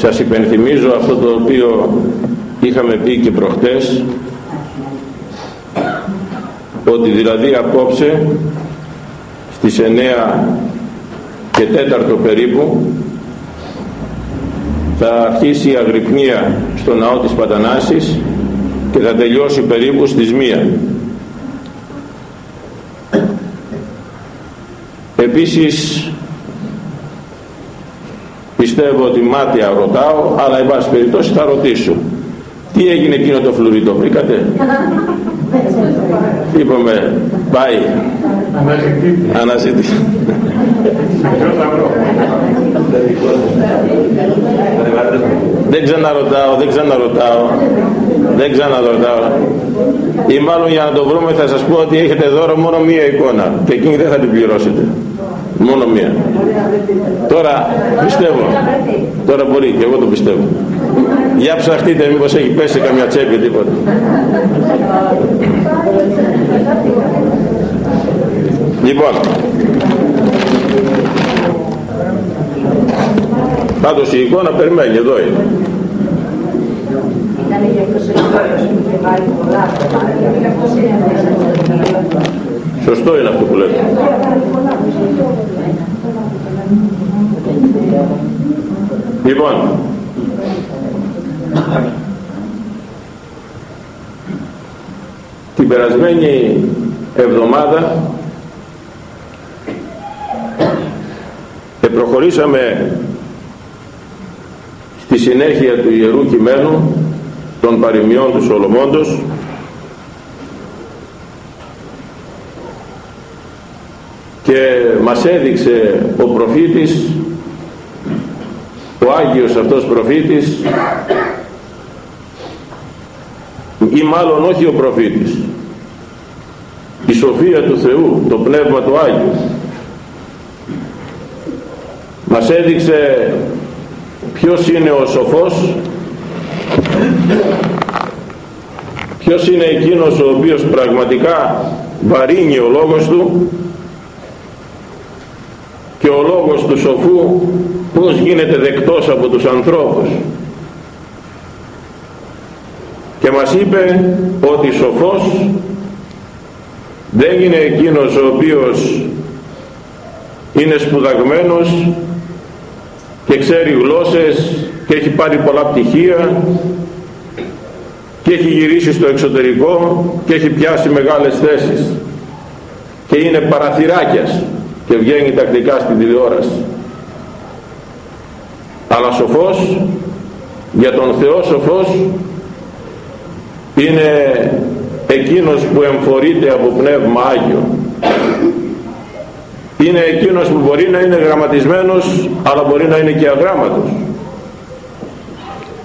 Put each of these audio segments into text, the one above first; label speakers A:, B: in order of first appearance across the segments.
A: σας υπενθυμίζω αυτό το οποίο είχαμε πει και προχτές ότι δηλαδή απόψε στις 9 και 4 περίπου θα αρχίσει η αγρυπνία στο ναό της Πατανάσης και θα τελειώσει περίπου στις 1. Επίσης πιστεύω ότι μάτια ρωτάω αλλά εν πάση περιπτώσει θα ρωτήσω. Τι έγινε εκείνο το φλουρί το βρήκατε; Είπαμε πάει αναζητή δεν ξαναρωτάω δεν ξαναρωτάω δεν ξαναρωτάω. Ή μάλλον για να το βρούμε θα σας πω ότι έχετε δώρο μόνο μία εικόνα και εκείνη δεν θα την πληρώσετε μόνο μία. Τώρα πιστεύω. Τώρα μπορεί και εγώ το πιστεύω. Για ψαχτείτε μήπως έχει πέσει καμιά τσέπη τίποτα. Λοιπόν. Πάντως η εικόνα περιμένει εδώ είναι. Σωστό είναι αυτό που λέτε. Λοιπόν, την περασμένη εβδομάδα προχωρήσαμε στη συνέχεια του Ιερού Κειμένου των παροιμιών του Σολομώντος και μας έδειξε ο προφήτης ο Άγιος αυτός προφήτης ή μάλλον όχι ο προφήτης η σοφία του Θεού το Πνεύμα του Άγιου μας έδειξε ποιος είναι ο σοφός ποιος είναι εκείνος ο οποίος πραγματικά βαρύνει ο λόγος του και ο λόγος του σοφού πως γίνεται δεκτός από τους ανθρώπους. Και μας είπε ότι σοφός δεν είναι εκείνος ο οποίος είναι σπουδαγμένος και ξέρει γλώσσες και έχει πάρει πολλά πτυχία και έχει γυρίσει στο εξωτερικό και έχει πιάσει μεγάλες θέσεις και είναι παραθυράκιας και βγαίνει τακτικά στην τηλεόραση αλλά σοφός για τον Θεό σοφός είναι εκείνος που εμφορείται από Πνεύμα Άγιο. Είναι εκείνος που μπορεί να είναι γραμματισμένος αλλά μπορεί να είναι και αγράμματος.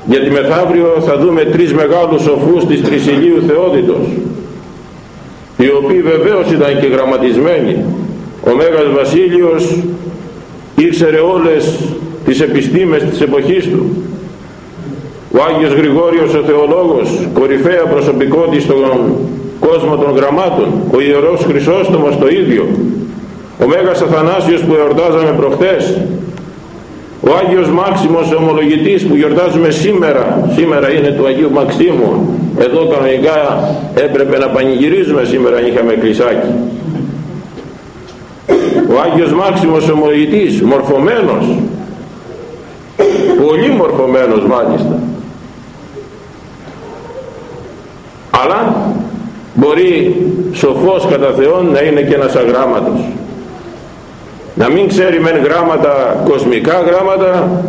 A: Γιατί μεθαύριο θα δούμε τρεις μεγάλους σοφούς της Τρισιλίου Θεόδητος οι οποίοι βεβαίως ήταν και γραμματισμένοι. Ο Μέγας Βασίλειος ήξερε όλες τις επιστήμες της εποχής του. Ο Άγιος Γρηγόριος ο Θεολόγος κορυφαία προσωπικότητα στον κόσμο των γραμμάτων ο Ιερός Χρυσόστομος το ίδιο ο Μέγας Αθανάσιος που εορτάζαμε προχτές ο Άγιος Μάξιμος ο ομολογητής που γιορτάζουμε σήμερα σήμερα είναι του Αγίου Μαξίμου εδώ κανονικά έπρεπε να πανηγυρίζουμε σήμερα αν είχαμε κλεισάκι. Ο Άγιος Μάξιμος ο ομολογητής μορφωμένος πολύ μορφωμένος μάλιστα. Αλλά μπορεί σοφός κατά Θεόν να είναι και ένας αγράμματος. Να μην ξέρει μεν γράμματα κοσμικά γράμματα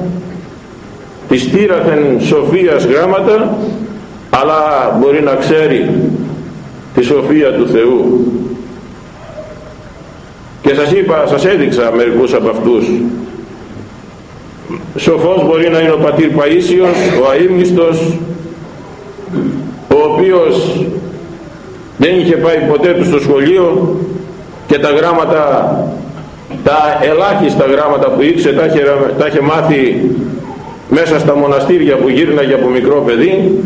A: της τύραθεν σοφίας γράμματα αλλά μπορεί να ξέρει τη σοφία του Θεού. Και σας είπα, σας έδειξα μερικούς από αυτούς σοφός μπορεί να είναι ο πατήρ Παΐσιος ο αείμνηστος ο οποίος δεν είχε πάει ποτέ του στο σχολείο και τα γράμματα τα ελάχιστα γράμματα που ήξερε τα είχε, τα είχε μάθει μέσα στα μοναστήρια που γύρναγε από μικρό παιδί.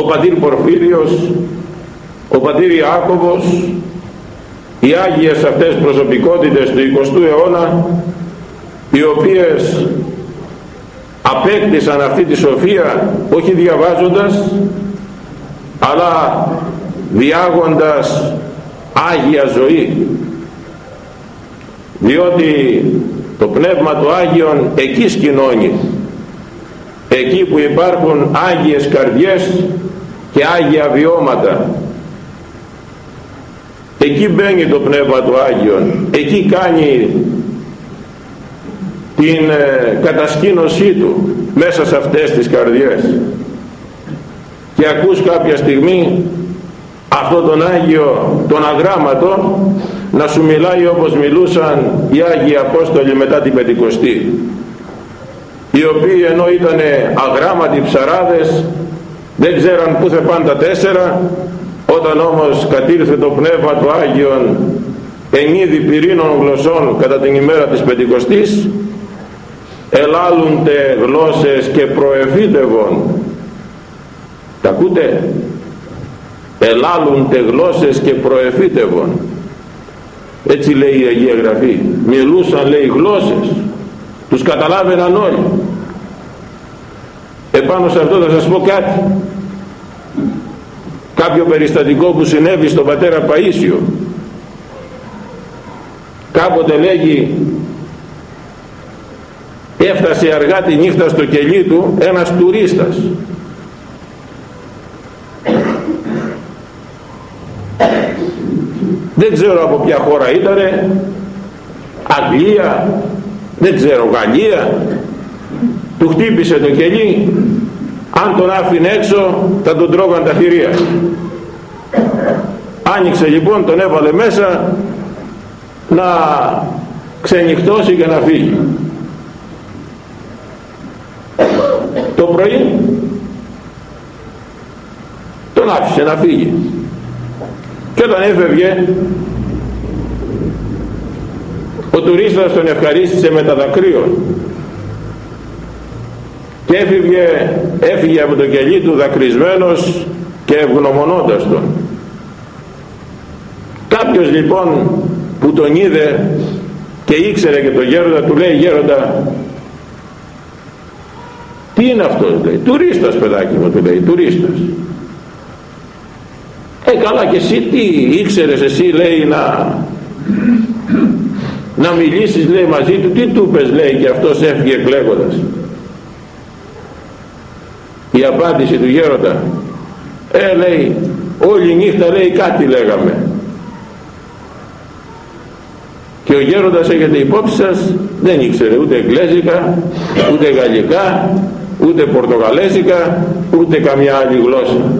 A: Ο πατήρ Πορφύριος ο πατήρ Ιάκωβος οι Άγιες αυτές προσωπικότητες του 20ου αιώνα οι οποίες απέκτησαν αυτή τη σοφία όχι διαβάζοντας αλλά διάγοντας Άγια ζωή. Διότι το Πνεύμα του Άγιον εκεί σκηνώνει. Εκεί που υπάρχουν Άγιες καρδιές και Άγια βιώματα. Εκεί μπαίνει το Πνεύμα του Άγιον εκεί κάνει την ε, κατασκήνωσή του μέσα σε αυτές τις καρδιές. Και ακούς κάποια στιγμή αυτό τον Άγιο τον αγράμματο να σου μιλάει όπως μιλούσαν οι Άγιοι Απόστολοι μετά την Πεντηκοστή οι οποίοι ενώ ήταν αγράμματοι ψαράδες δεν ξέραν πού θα πάνε τα τέσσερα όταν όμως κατήρθε το Πνεύμα του Άγιον ενίδη πυρήνων γλωσσών κατά την ημέρα της Πεντηκοστής ελάλουνται γλώσσες και προεφύτευον τα ακούτε; Ελάλουνται γλώσσες και προεφύτευον έτσι λέει η Αγία Γραφή. Μιλούσαν λέει γλώσσες. Τους καταλάβαιναν όλοι. Επάνω σε αυτό θα σας πω κάτι. Κάποιο περιστατικό που συνέβη στον πατέρα Παΐσιο. Κάποτε λέγει έφτασε αργά τη νύχτα στο κελί του ένας τουρίστας. Δεν ξέρω από ποια χώρα ήτανε Αγγλία δεν ξέρω Γαλλία. Του χτύπησε το κελί αν τον άφηνε έξω θα τον τρώγαν τα θηρία. Άνοιξε λοιπόν τον έβαλε μέσα να ξενυχτώσει και να φύγει το πρωί τον άφησε να φύγει και όταν έφευγε. Ο τουρίστας τον ευχαρίστησε με τα δακρύων και έφυγε, έφυγε από το κελί του δακρυσμένος και ευγνωμονώντας τον. Κάποιος λοιπόν που τον είδε και ήξερε και τον γέροντα του λέει γέροντα τι είναι αυτός λέει. Τουρίστας παιδάκι μου του λέει τουρίστας. Ε καλά και εσύ τι ήξερες εσύ λέει να να μιλήσεις λέει μαζί του. Τι του πες λέει και αυτός έφυγε κλαίγοντας. Η απάντηση του γέροντα. Ε λέει όλη νύχτα λέει κάτι λέγαμε. Και ο γέροντας έχετε υπόψη σας δεν ήξερε ούτε εγγλέζικα ούτε γαλλικά ούτε πορτογαλέζικα ούτε καμιά άλλη γλώσσα.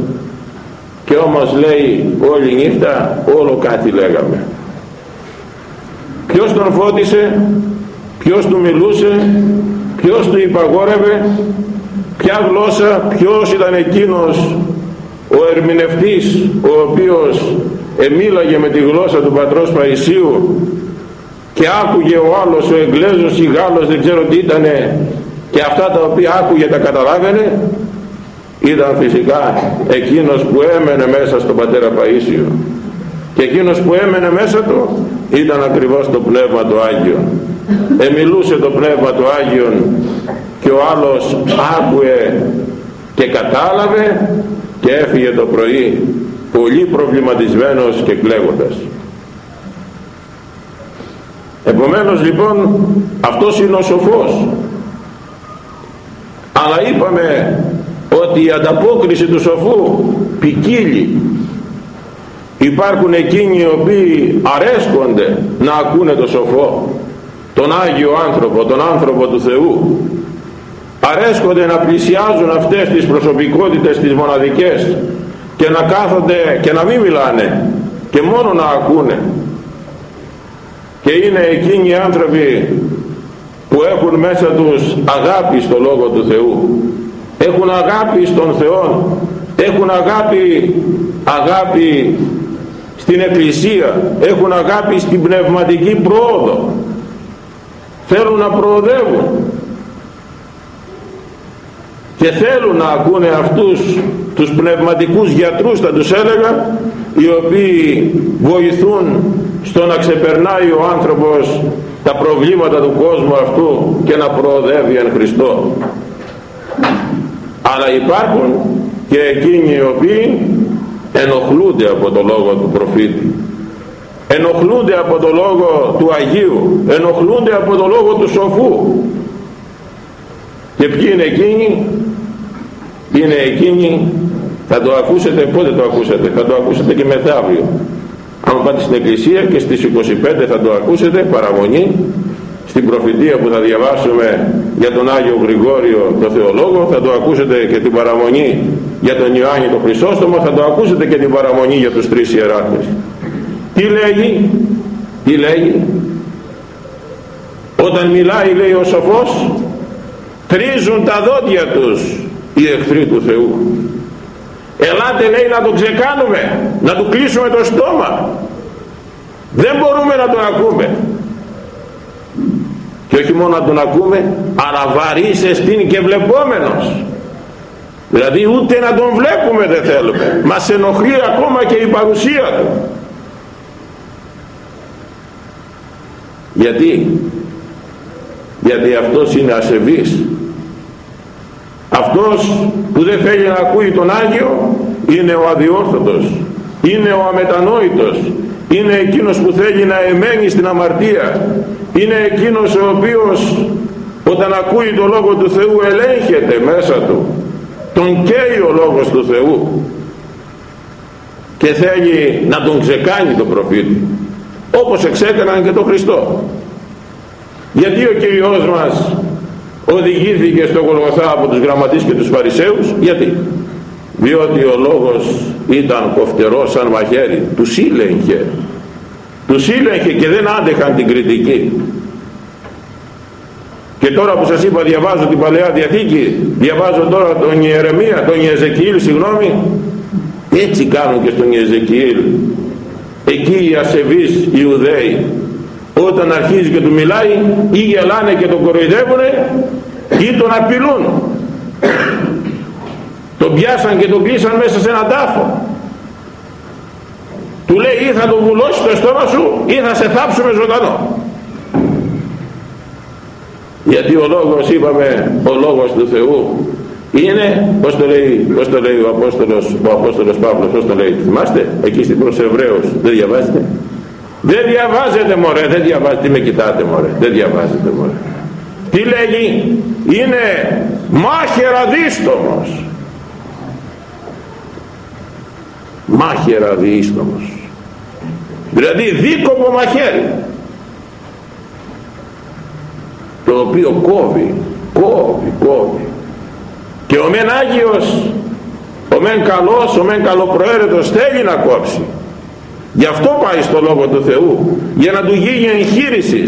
A: Και όμως λέει όλη νύχτα όλο κάτι λέγαμε ποιος τον φώτισε ποιος του μιλούσε ποιος του υπαγόρευε ποια γλώσσα ποιος ήταν εκείνος ο ερμηνευτής ο οποίος εμίλαγε με τη γλώσσα του πατρός Παϊσίου και άκουγε ο άλλος ο Εγγλέζος ή Γάλλος δεν ξέρω τι ήτανε και αυτά τα οποία άκουγε τα καταλάβαινε. Ήταν φυσικά εκείνος που έμενε μέσα στον πατέρα Παΐσιο και εκείνος που έμενε μέσα του ήταν ακριβώς το Πνεύμα του Άγιο. Εμιλούσε το Πνεύμα του Άγιον και ο άλλος άκουε και κατάλαβε και έφυγε το πρωί πολύ προβληματισμένος και κλαίγοντας. Επομένως λοιπόν αυτός είναι ο σοφός αλλά είπαμε ότι η ανταπόκριση του σοφού ποικίλει. Υπάρχουν εκείνοι οι οποίοι αρέσκονται να ακούνε το σοφό τον Άγιο άνθρωπο, τον άνθρωπο του Θεού. Αρέσκονται να πλησιάζουν αυτές τις προσωπικότητες τις μοναδικές και να κάθονται και να μην μιλάνε και μόνο να ακούνε. Και είναι εκείνοι οι άνθρωποι που έχουν μέσα τους αγάπη στο Λόγο του Θεού. Έχουν αγάπη στον Θεό έχουν αγάπη αγάπη στην Εκκλησία. Έχουν αγάπη στην πνευματική πρόοδο. Θέλουν να προοδεύουν. Και θέλουν να ακούνε αυτούς τους πνευματικούς γιατρούς θα τους έλεγα οι οποίοι βοηθούν στο να ξεπερνάει ο άνθρωπος τα προβλήματα του κόσμου αυτού και να προοδεύει εν Χριστώ. Αλλά υπάρχουν και εκείνοι οι οποίοι ενοχλούνται από το λόγο του προφήτη. Ενοχλούνται από το λόγο του Αγίου. Ενοχλούνται από το λόγο του σοφού. Και ποιοι είναι εκείνοι; Είναι εκείνοι θα το ακούσετε πότε το ακούσατε; Θα το ακούσετε και μεθαύριο αν πάτε στην εκκλησία και στις 25 θα το ακούσετε παραμονή στην προφητεία που θα διαβάσουμε για τον Άγιο Γρηγόριο το Θεολόγο. Θα το ακούσετε και την παραμονή για τον Ιωάννη τον Χρυσόστομο θα το ακούσετε και την παραμονή για τους τρεις ιεράτες τι λέγει τι λέγει; Όταν μιλάει λέει ο σοφός τρίζουν τα δόντια τους οι εχθροί του Θεού ελάτε λέει να τον ξεκάνουμε να του κλείσουμε το στόμα. Δεν μπορούμε να τον ακούμε. Και όχι μόνο να τον ακούμε αλλά βαρύς εστίν και βλεπόμενος. Δηλαδή ούτε να τον βλέπουμε δεν θέλουμε. Μας ενοχλεί ακόμα και η παρουσία του. Γιατί; Γιατί αυτός είναι ασεβής αυτός που δεν θέλει να ακούει τον Άγιο είναι ο αδιόρθωτος είναι ο αμετανόητος είναι εκείνος που θέλει να εμένει στην αμαρτία είναι εκείνος ο οποίος όταν ακούει τον Λόγο του Θεού ελέγχεται μέσα του τον καίει ο Λόγος του Θεού και θέλει να τον ξεκάνει τον προφήτη όπως εξέκαναν και τον Χριστό. Γιατί ο Κύριος μας οδηγήθηκε στο Γολγοθά από τους γραμματείς και τους Φαρισαίους. Γιατί; Διότι ο λόγος ήταν κοφτερός σαν μαχαίρι. Τους σύλλεγχε τους σύλλεγχε και δεν άντεχαν την κριτική. Και τώρα που σας είπα διαβάζω την Παλαιά Διαθήκη διαβάζω τώρα τον Ιερεμία τον Ιεζεκιήλ συγγνώμη. Έτσι κάνουν και στον Ιεζεκιήλ. Εκεί οι ασεβείς Ιουδαίοι όταν αρχίζει και του μιλάει ή γελάνε και τον κοροϊδεύουνε ή τον απειλούν. Τον πιάσαν και τον κλείσαν μέσα σε έναν τάφο. Του λέει ή θα τον βουλώσεις το στόμα σου ή θα σε θάψουμε ζωντανό γιατί ο λόγος είπαμε ο λόγος του Θεού είναι πως το λέει, πως το λέει ο Απόστολος ο Απόστολος Παύλος πως το λέει θυμάστε εκεί στην προς Εβραίους δεν διαβάζετε δεν διαβάζετε μωρέ δεν διαβάζετε τι με κοιτάτε μωρέ δεν διαβάζετε μωρέ τι λέγει είναι μάχερα δίστομος μάχερα δίστομος δηλαδή δίκοπο μαχαίρι. Το οποίο κόβει κόβει κόβει. Και ο μεν Άγιος ο μεν καλός ο μεν καλοπροαίρετος θέλει να κόψει γι' αυτό πάει στο Λόγο του Θεού για να του γίνει εγχείρηση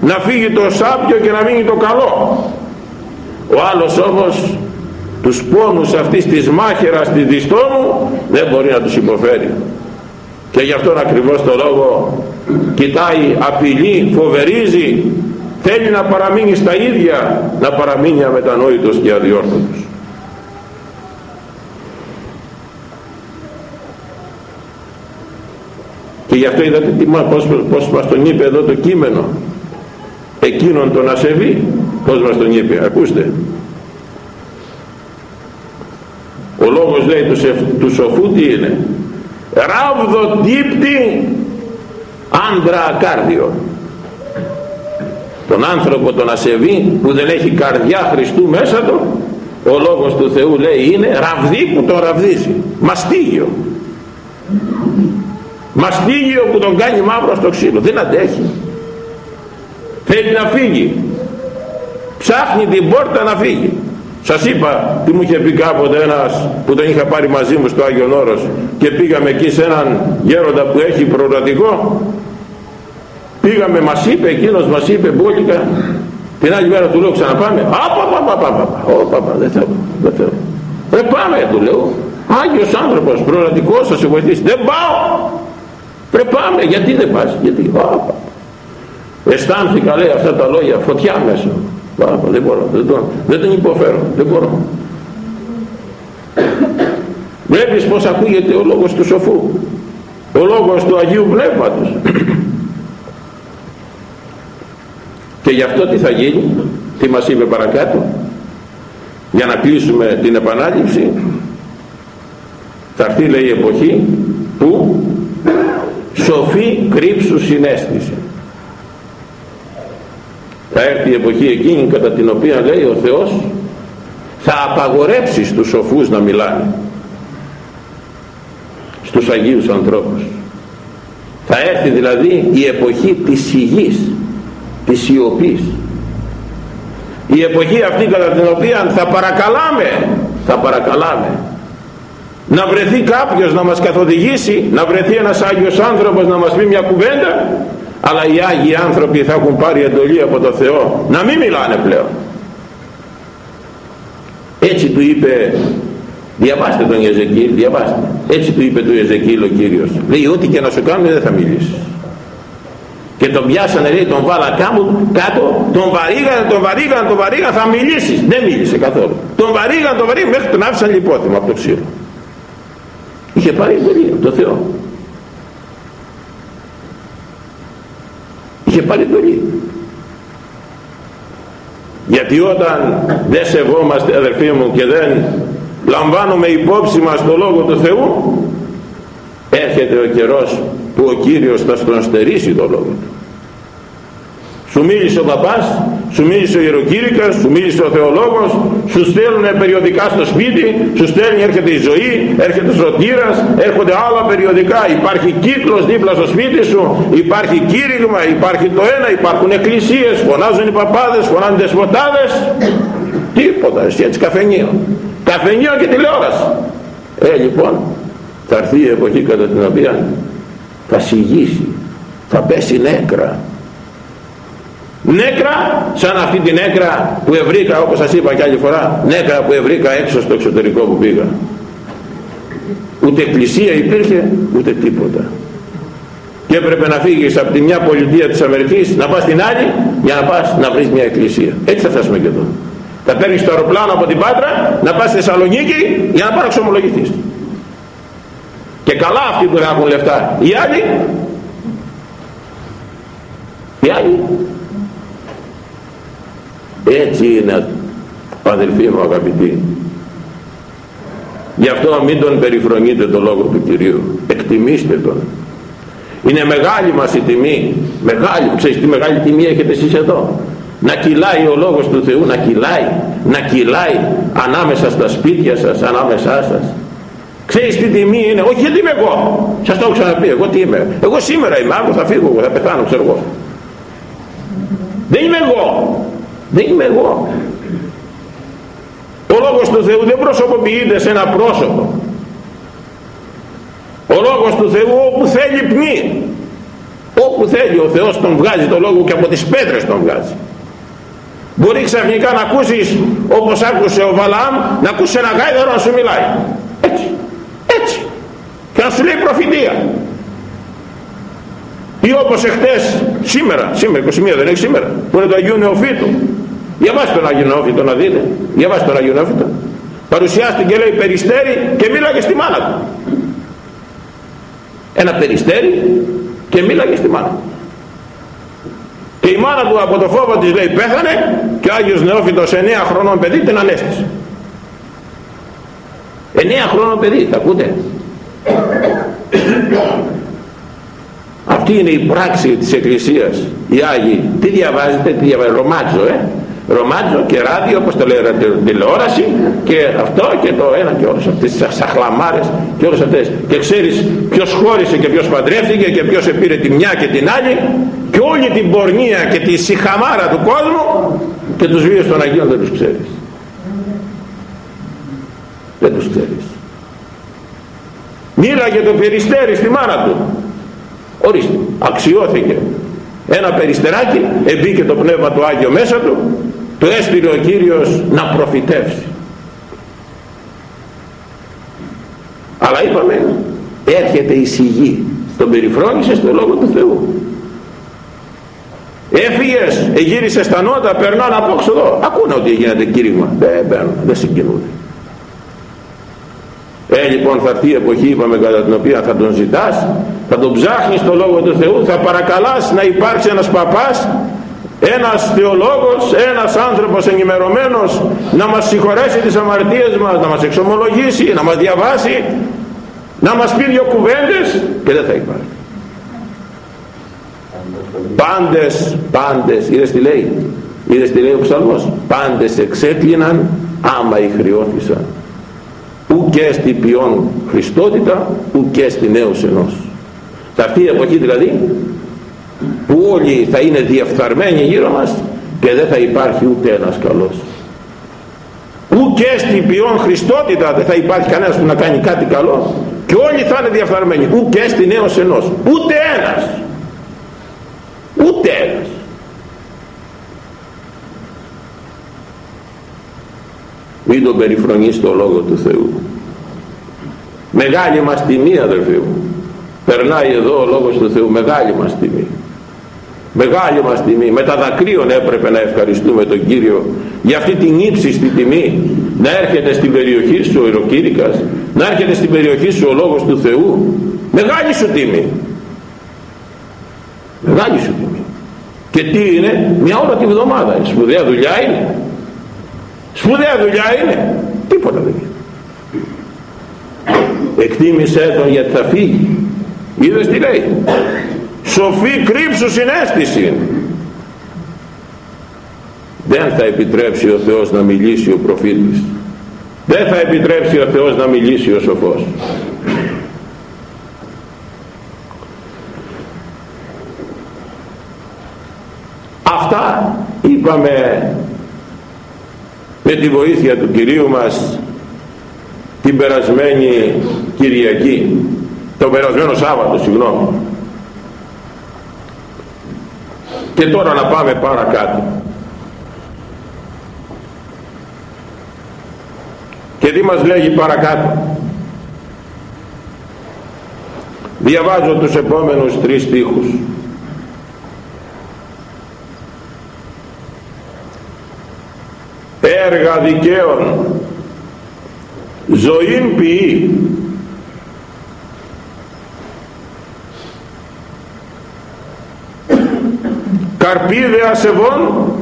A: να φύγει το σάπιο και να μείνει το καλό. Ο άλλος όμως τους πόνους αυτής της μάχερας της διστόμου δεν μπορεί να τους υποφέρει. Και γι' αυτόν ακριβώς το λόγο κοιτάει, απειλεί, φοβερίζει θέλει να παραμείνει στα ίδια να παραμείνει αμετανόητος και αδιόρθωτος και γι' αυτό είδατε τι, πώς, πώς μας τον είπε εδώ το κείμενο. Εκείνον τον ασεβή πώς μας τον είπε ακούστε. Ο λόγος λέει του, του σοφού τι είναι ράβδο τύπτη άντρα ακάρδιο τον άνθρωπο τον ασεβή που δεν έχει καρδιά Χριστού μέσα του ο λόγος του Θεού λέει είναι ραβδί που τον ραβδίζει μαστίγιο μαστίγιο που τον κάνει μαύρο στο ξύλο δεν αντέχει. Θέλει να φύγει. Ψάχνει την πόρτα να φύγει. Σας είπα τι μου είχε πει κάποτε ένας που τον είχα πάρει μαζί μου στο Άγιον Όρος και πήγαμε εκεί σε έναν γέροντα που έχει προορατικό. Πήγαμε μας είπε εκείνος μας είπε μπόλικα την άλλη μέρα του λέω ξαναπάμε απα δεν θέλω δεν θέλω. Δεν πάμε του λέω. Άγιος άνθρωπος προορατικός θα σε βοηθήσει. Δεν πάω πρέπει πάμε γιατί δεν πας γιατί αισθάνθηκα λέει αυτά τα λόγια φωτιά μέσα. Δεν μπορώ δεν τον, δεν τον υποφέρω δεν μπορώ. Βλέπεις πως ακούγεται ο λόγος του σοφού. Ο λόγος του Αγίου Πνεύματος. Και γι' αυτό τι θα γίνει τι μας είπε παρακάτω. Για να κλείσουμε την επανάληψη θα έρθει λέει η εποχή που σοφή κρύψου συνέστηση. Θα έρθει η εποχή εκείνη κατά την οποία λέει ο Θεός θα απαγορέψεις στους σοφούς να μιλάνε στους Αγίους ανθρώπους θα έρθει δηλαδή η εποχή της σιγής της σιωπής. Η εποχή αυτή κατά την οποία θα παρακαλάμε θα παρακαλάμε να βρεθεί κάποιος να μας καθοδηγήσει να βρεθεί ένας Άγιος άνθρωπος να μας πει μια κουβέντα αλλά οι Άγιοι άνθρωποι θα έχουν πάρει εντολή από το Θεό να μην μιλάνε πλέον. Έτσι του είπε διαβάστε τον Ιεζεκίλ διαβάστε. Έτσι του είπε του Ιεζεκίλ ο Κύριος. Λέει ό,τι και να σου κάνουν δεν θα μιλήσεις και τον πιάσανε λέει τον βάλα κάτω, κάτω τον βαρύγαν, τον βαρύγαν, τον βαρύγαν θα μιλήσεις. Δεν μίλησε καθόλου. Τον βαρύγαν, τον βαρύγαν μέχρι τον άφησαν λιπόθυμα από το ξύλο είχε πάρει εντολή από το Θεό. Είχε πάρει εντολή γιατί όταν δεν σεβόμαστε αδερφοί μου και δεν λαμβάνουμε υπόψη μας το Λόγο του Θεού έρχεται ο καιρός που ο Κύριος θα στον στερήσει το Λόγο του. Σου μίλησε ο παπάς, σου μίλησε ο ιεροκήρυκας, σου μίλησε ο θεολόγος, σου στέλνουν περιοδικά στο σπίτι, σου στέλνει έρχεται η ζωή, έρχεται ο σωτήρας, έρχονται άλλα περιοδικά, υπάρχει κύκλος δίπλα στο σπίτι σου, υπάρχει κήρυγμα, υπάρχει το ένα, υπάρχουν εκκλησίες, φωνάζουν οι παπάδες, φωνάζουν οι δεσποτάδες, τίποτα, εσύ έτσι καφενείο. Καφενείο και τηλεόραση. Ε, λοιπόν, θα έρθει η εποχή κατά την οποία θα συγγύσει, θα πέσει νέκρα, νέκρα σαν αυτή την νέκρα που ευρήκα όπως σας είπα και άλλη φορά νέκρα που ευρήκα έξω στο εξωτερικό που πήγα. Ούτε εκκλησία υπήρχε ούτε τίποτα. Και έπρεπε να φύγεις από τη μια πολιτεία της Αμερικής να πας στην άλλη για να πας να βρεις μια εκκλησία. Έτσι θα φτάσουμε και εδώ. Θα παίρνεις το αεροπλάνο από την Πάτρα να πας στη Θεσσαλονίκη για να πάρω ξομολογηθείς. Και καλά αυτοί που έχουν λεφτά. Οι άλλοι οι άλλοι έτσι είναι αδελφοί μου αγαπητοί. Γι' αυτό μην τον περιφρονείτε το λόγο του Κυρίου. Εκτιμήστε τον. Είναι μεγάλη μας η τιμή μεγάλη, ξέρεις τι μεγάλη τιμή έχετε εσείς εδώ. Να κυλάει ο λόγος του Θεού να κυλάει, να κυλάει ανάμεσα στα σπίτια σας, ανάμεσά σας. Ξέρεις τι τιμή είναι, όχι γιατί είμαι εγώ. Σας το έχω ξαναπεί, εγώ τι είμαι. Εγώ σήμερα είμαι, αύριο θα φύγω, θα πεθάνω ξέρω εγώ. Δεν είμαι εγώ δεν είμαι εγώ. Ο λόγος του Θεού δεν προσωποποιείται σε ένα πρόσωπο. Ο λόγος του Θεού όπου θέλει πνί όπου θέλει ο Θεός τον βγάζει το λόγο και από τις πέτρες τον βγάζει. Μπορεί ξαφνικά να ακούσεις όπως άκουσε ο Βαλάμ να ακούσεις ένα γάιδαρο να σου μιλάει. Έτσι. Έτσι. Και να σου λέει προφητεία. Ή όπως εχθές σήμερα σήμερα 21 δεν έχει σήμερα που είναι το Αγίου Νεοφύτου Διαβάστε τον Άγιο Νεόφυτο να δείτε. Διαβάστε τον Άγιο Νεόφυτο. Παρουσιάστηκε λέει περιστέρι και μίλαγε στη μάνα του. Ένα περιστέρι και μίλαγε στη μάνα του. Και η μάνα του από το φόβο της λέει πέθανε και ο Άγιος Νεόφυτος 9 χρονών παιδί την ανέστησε. 9 χρονών παιδί, τα ακούτε; Αυτή είναι η πράξη της Εκκλησίας. Οι Άγιοι, τι διαβάζετε, τι διαβάζετε, ρομάτζο, ε ρομάτζο και ράδιο όπως το λέει τηλεόραση και αυτό και το ένα και όλες αυτές τις σαχλαμάρες και όλες αυτές. Και ξέρεις ποιος χώρισε και ποιος παντρεύτηκε και ποιος επήρε τη μια και την άλλη και όλη την πορνεία και τη συχαμάρα του κόσμου και τους βίους των Αγίων δεν τους ξέρεις. Δεν τους ξέρεις. Μίλαγε το περιστέρι στη μάνα του. Ορίστε αξιώθηκε. Ένα περιστεράκι εμπήκε το Πνεύμα του Άγιο μέσα του το έστειλε ο Κύριος να προφητεύσει. Αλλά είπαμε έρχεται η σιγή. Τον περιφρόνησες στο Λόγο του Θεού. Έφυγες εγύρισες στα νότα περνάνε απόξω εδώ ακούνε ότι γίνεται κήρυγμα. Δεν παίρνουν, δεν συγκινούνται. Ε λοιπόν θα έρθει η εποχή είπαμε κατά την οποία θα τον ζητάς θα τον ψάχνεις στο Λόγο του Θεού θα παρακαλάς να υπάρξει ένας παπάς ένας θεολόγος, ένας άνθρωπος ενημερωμένος να μας συγχωρέσει τις αμαρτίες μας, να μας εξομολογήσει, να μας διαβάσει, να μας πει δύο κουβέντες και δεν θα υπάρχει. Πάντες, πάντες, είδες τι λέει, είδες τι λέει ο ψαλμός, πάντες εξέκλειναν άμα ηχριώθησαν. Ουκ στη ποιόν Χριστότητα, ουκ στη νέος ενός. Θα αυτή η εποχή δηλαδή που όλοι θα είναι διεφθαρμένοι γύρω μας και δεν θα υπάρχει ούτε ένας καλός. Ούτε στην ποιόν Χριστότητα δεν θα υπάρχει κανένας που να κάνει κάτι καλό και όλοι θα είναι διαφθαρμένοι ούτε στη νέος ενός ούτε ένας. Ούτε ένας. Μην τον περιφρονείς το Λόγο του Θεού. Μεγάλη μας τιμή αδελφοί μου. Περνάει εδώ ο Λόγος του Θεού μεγάλη μας τιμή μεγάλη μας τιμή. Με τα δακρύων έπρεπε να ευχαριστούμε τον Κύριο για αυτή την ύψιστη τιμή. Να έρχεται στην περιοχή σου ο Ιεροκήρυκας να έρχεται στην περιοχή σου ο Λόγος του Θεού. Μεγάλη σου τιμή. Μεγάλη σου τιμή. Και τι είναι μια ώρα τη βδομάδα σπουδαία δουλειά είναι. Σπουδαία δουλειά είναι. Τίποτα δεν είναι. Εκτίμησέ τον γιατί θα φύγει. Είδες τι λέει; Σοφή κρύψου συνέστηση. Δεν θα επιτρέψει ο Θεός να μιλήσει ο προφήτης. Δεν θα επιτρέψει ο Θεός να μιλήσει ο σοφός. Αυτά είπαμε με τη βοήθεια του Κυρίου μας την περασμένη Κυριακή το περασμένο Σάββατο συγγνώμη και τώρα να πάμε παρακάτω. Και τι μας λέγει παρακάτω. Διαβάζω τους επόμενους τρεις στίχους. Έργα δικαίων ζωήν ποιή καρπίδε ασεβών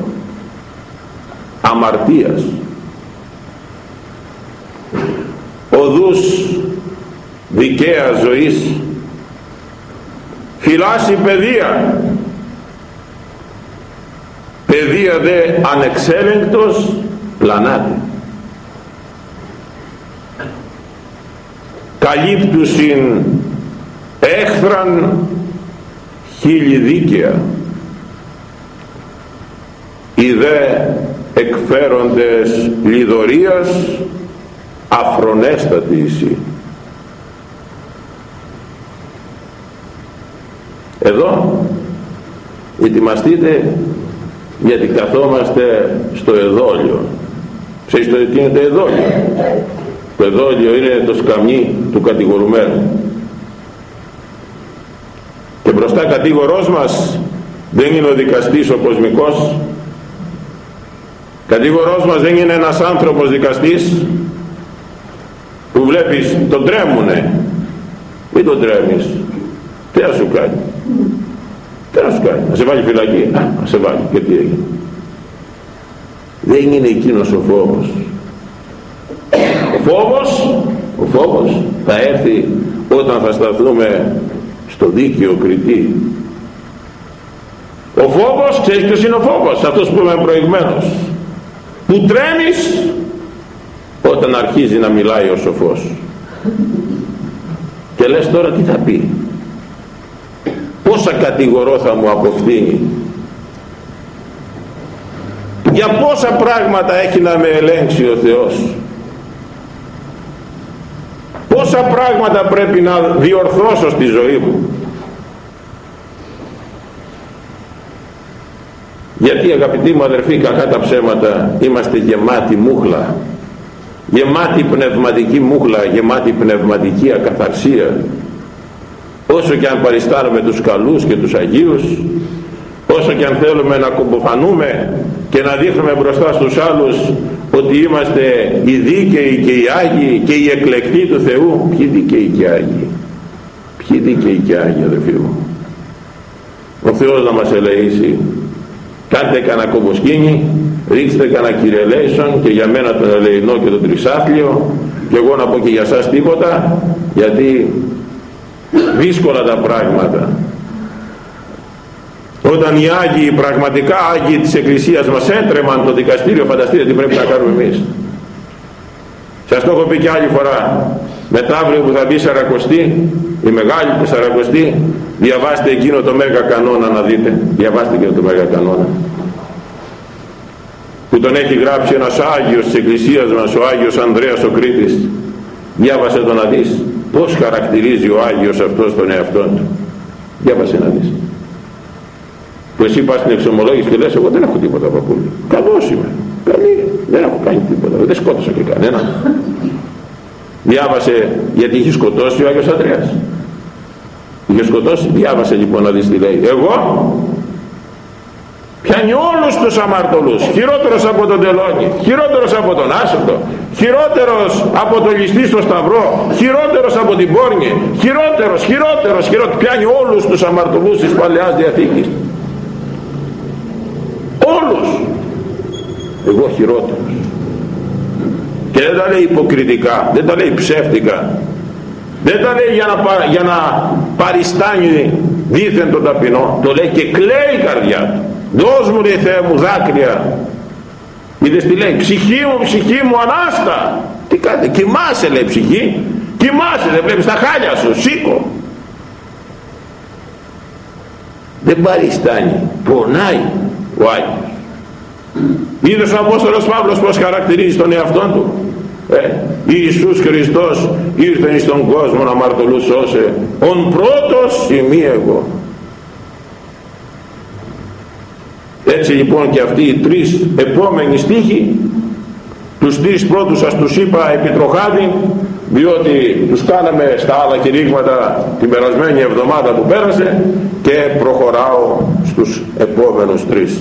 A: αμαρτίας. Οδούς δικαία ζωής φυλάσσει παιδεία. Παιδεία δε ανεξέλεγκτος πλανάται καλύπτουσιν έχθραν χίλι δίκαια οι δε εκφέροντες λιδωρίας αφρονέστατη εσύ εδώ ετοιμαστείτε γιατί καθόμαστε στο εδόλιο. Ξέρεις το τι είναι το εδόλιο; Το εδόλιο είναι το σκαμνί του κατηγορουμένου. Και μπροστά κατήγορός μας δεν είναι ο δικαστής ο κοσμικός κατηγορός μας δεν είναι ένας άνθρωπος δικαστής που βλέπεις τον τρέμουνε. Μην τον τρέμεις. Τι να σου κάνει. Τι να σου κάνει. Να σε βάλει φυλακή. Α, να σε βάλει. Και τι έγινε. Δεν είναι εκείνος ο φόβος. Ο φόβος ο φόβος θα έρθει όταν θα σταθούμε στο δίκαιο κριτή. Ο φόβος ξέρεις ποιος είναι ο φόβος; Αυτός που είπαμε προηγουμένως που τρέμεις όταν αρχίζει να μιλάει ο σοφός. Και λες τώρα τι θα πει. Πόσα κατηγορώ θα μου αποφθήνει για πόσα πράγματα έχει να με ελέγξει ο Θεός. Πόσα πράγματα πρέπει να διορθώσω στη ζωή μου γιατί αγαπητοί μου αδερφοί κακά τα ψέματα είμαστε γεμάτοι μούχλα. Γεμάτη πνευματική μούχλα γεμάτη πνευματική ακαθαρσία. Όσο και αν παριστάνουμε τους καλούς και τους Αγίους όσο και αν θέλουμε να κουμποφανούμε και να δείχνουμε μπροστά στους άλλους ότι είμαστε οι δίκαιοι και οι Άγιοι και οι εκλεκτοί του Θεού ποιοι δίκαιοι και Άγιοι. Ποιοι δίκαιοι και Άγιοι αδελφοί μου. Ο Θεός να μας ελεήσει κάντε κανένα κομποσκίνη ρίξτε κανένα κυρελέισον και για μένα τον ελεηνό και τον τρισάθλιο και εγώ να πω και για σας τίποτα γιατί δύσκολα τα πράγματα. Όταν οι Άγιοι πραγματικά Άγιοι της Εκκλησίας μας έτρεμαν το δικαστήριο φανταστείτε τι πρέπει να κάνουμε εμείς. Σας το έχω πει και άλλη φορά μετά αύριο που θα μπει Σαρακοστή η μεγάλη του Σαρακοστή διαβάστε εκείνο το Μέγα Κανόνα να δείτε. Διαβάστε εκείνο το Μέγα Κανόνα. Που τον έχει γράψει ένας Άγιος της Εκκλησίας μας ο Άγιος Ανδρέας ο Κρήτης. Διάβασε το να δεις πως χαρακτηρίζει ο Άγιος αυτός τον εαυτό του. Διάβασε να δεις. Που εσύ πας στην εξομολόγηση και λες εγώ δεν έχω τίποτα παππούλη καλός είμαι. Καλή. Δεν έχω κάνει τίποτα. Δεν σκότωσα και κανένα διάβασε γιατί είχε σκοτώσει ο Άγιος Ανδρέας. Είχε σκοτώσει. Διάβασε λοιπόν να δεις τι λέει. Εγώ πιάνει όλους τους αμαρτωλούς. Χειρότερος από τον τελώνη χειρότερος από τον άσωτο χειρότερος από τον ληστή στο σταυρό χειρότερος από την πόρνη χειρότερος, χειρότερος, χειρότερος. Πιάνει όλους τους αμαρτωλούς της Παλαιάς Διαθήκης. Όλους. Εγώ χειρότερος και δεν τα λέει υποκριτικά δεν τα λέει ψεύτικα. Δεν τα λέει για να, για να παριστάνει δίθεν τον ταπεινό. Το λέει και κλαίει η καρδιά του. Δώσ' μου λέει Θεέ μου δάκρυα. Είδες τι λέει ψυχή μου ψυχή μου ανάστα τι κάνετε κοιμάσαι λέει ψυχή. Κοιμάσαι δεν βλέπεις τα χάλια σου σήκω. Δεν παριστάνει πονάει ο Άγιος. Είδες ο Απόστολος Παύλος πως χαρακτηρίζει τον εαυτό του ε, Ιησούς Χριστός ήρθε στον κόσμο να μαρτωλούς σώσε ον πρώτος ημί εγώ. Έτσι λοιπόν και αυτοί οι τρεις επόμενοι στίχοι τους τρεις πρώτους σας τους είπα επιτροχάδι διότι τους κάναμε στα άλλα κηρύγματα την περασμένη εβδομάδα που πέρασε και προχωράω στους επόμενους τρεις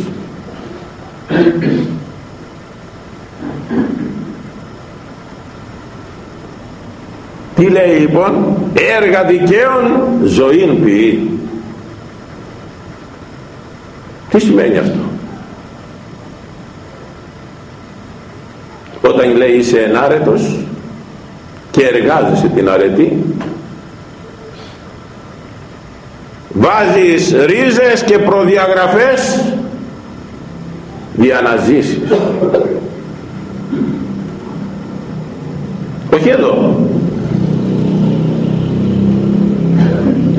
A: τι λέει λοιπόν; Έργα δικαίων ζωήν ποιή. Τι σημαίνει αυτό; Όταν λέει είσαι ενάρετος και εργάζεσαι την αρετή βάζεις ρίζες και προδιαγραφές για να ζήσεις. Όχι εδώ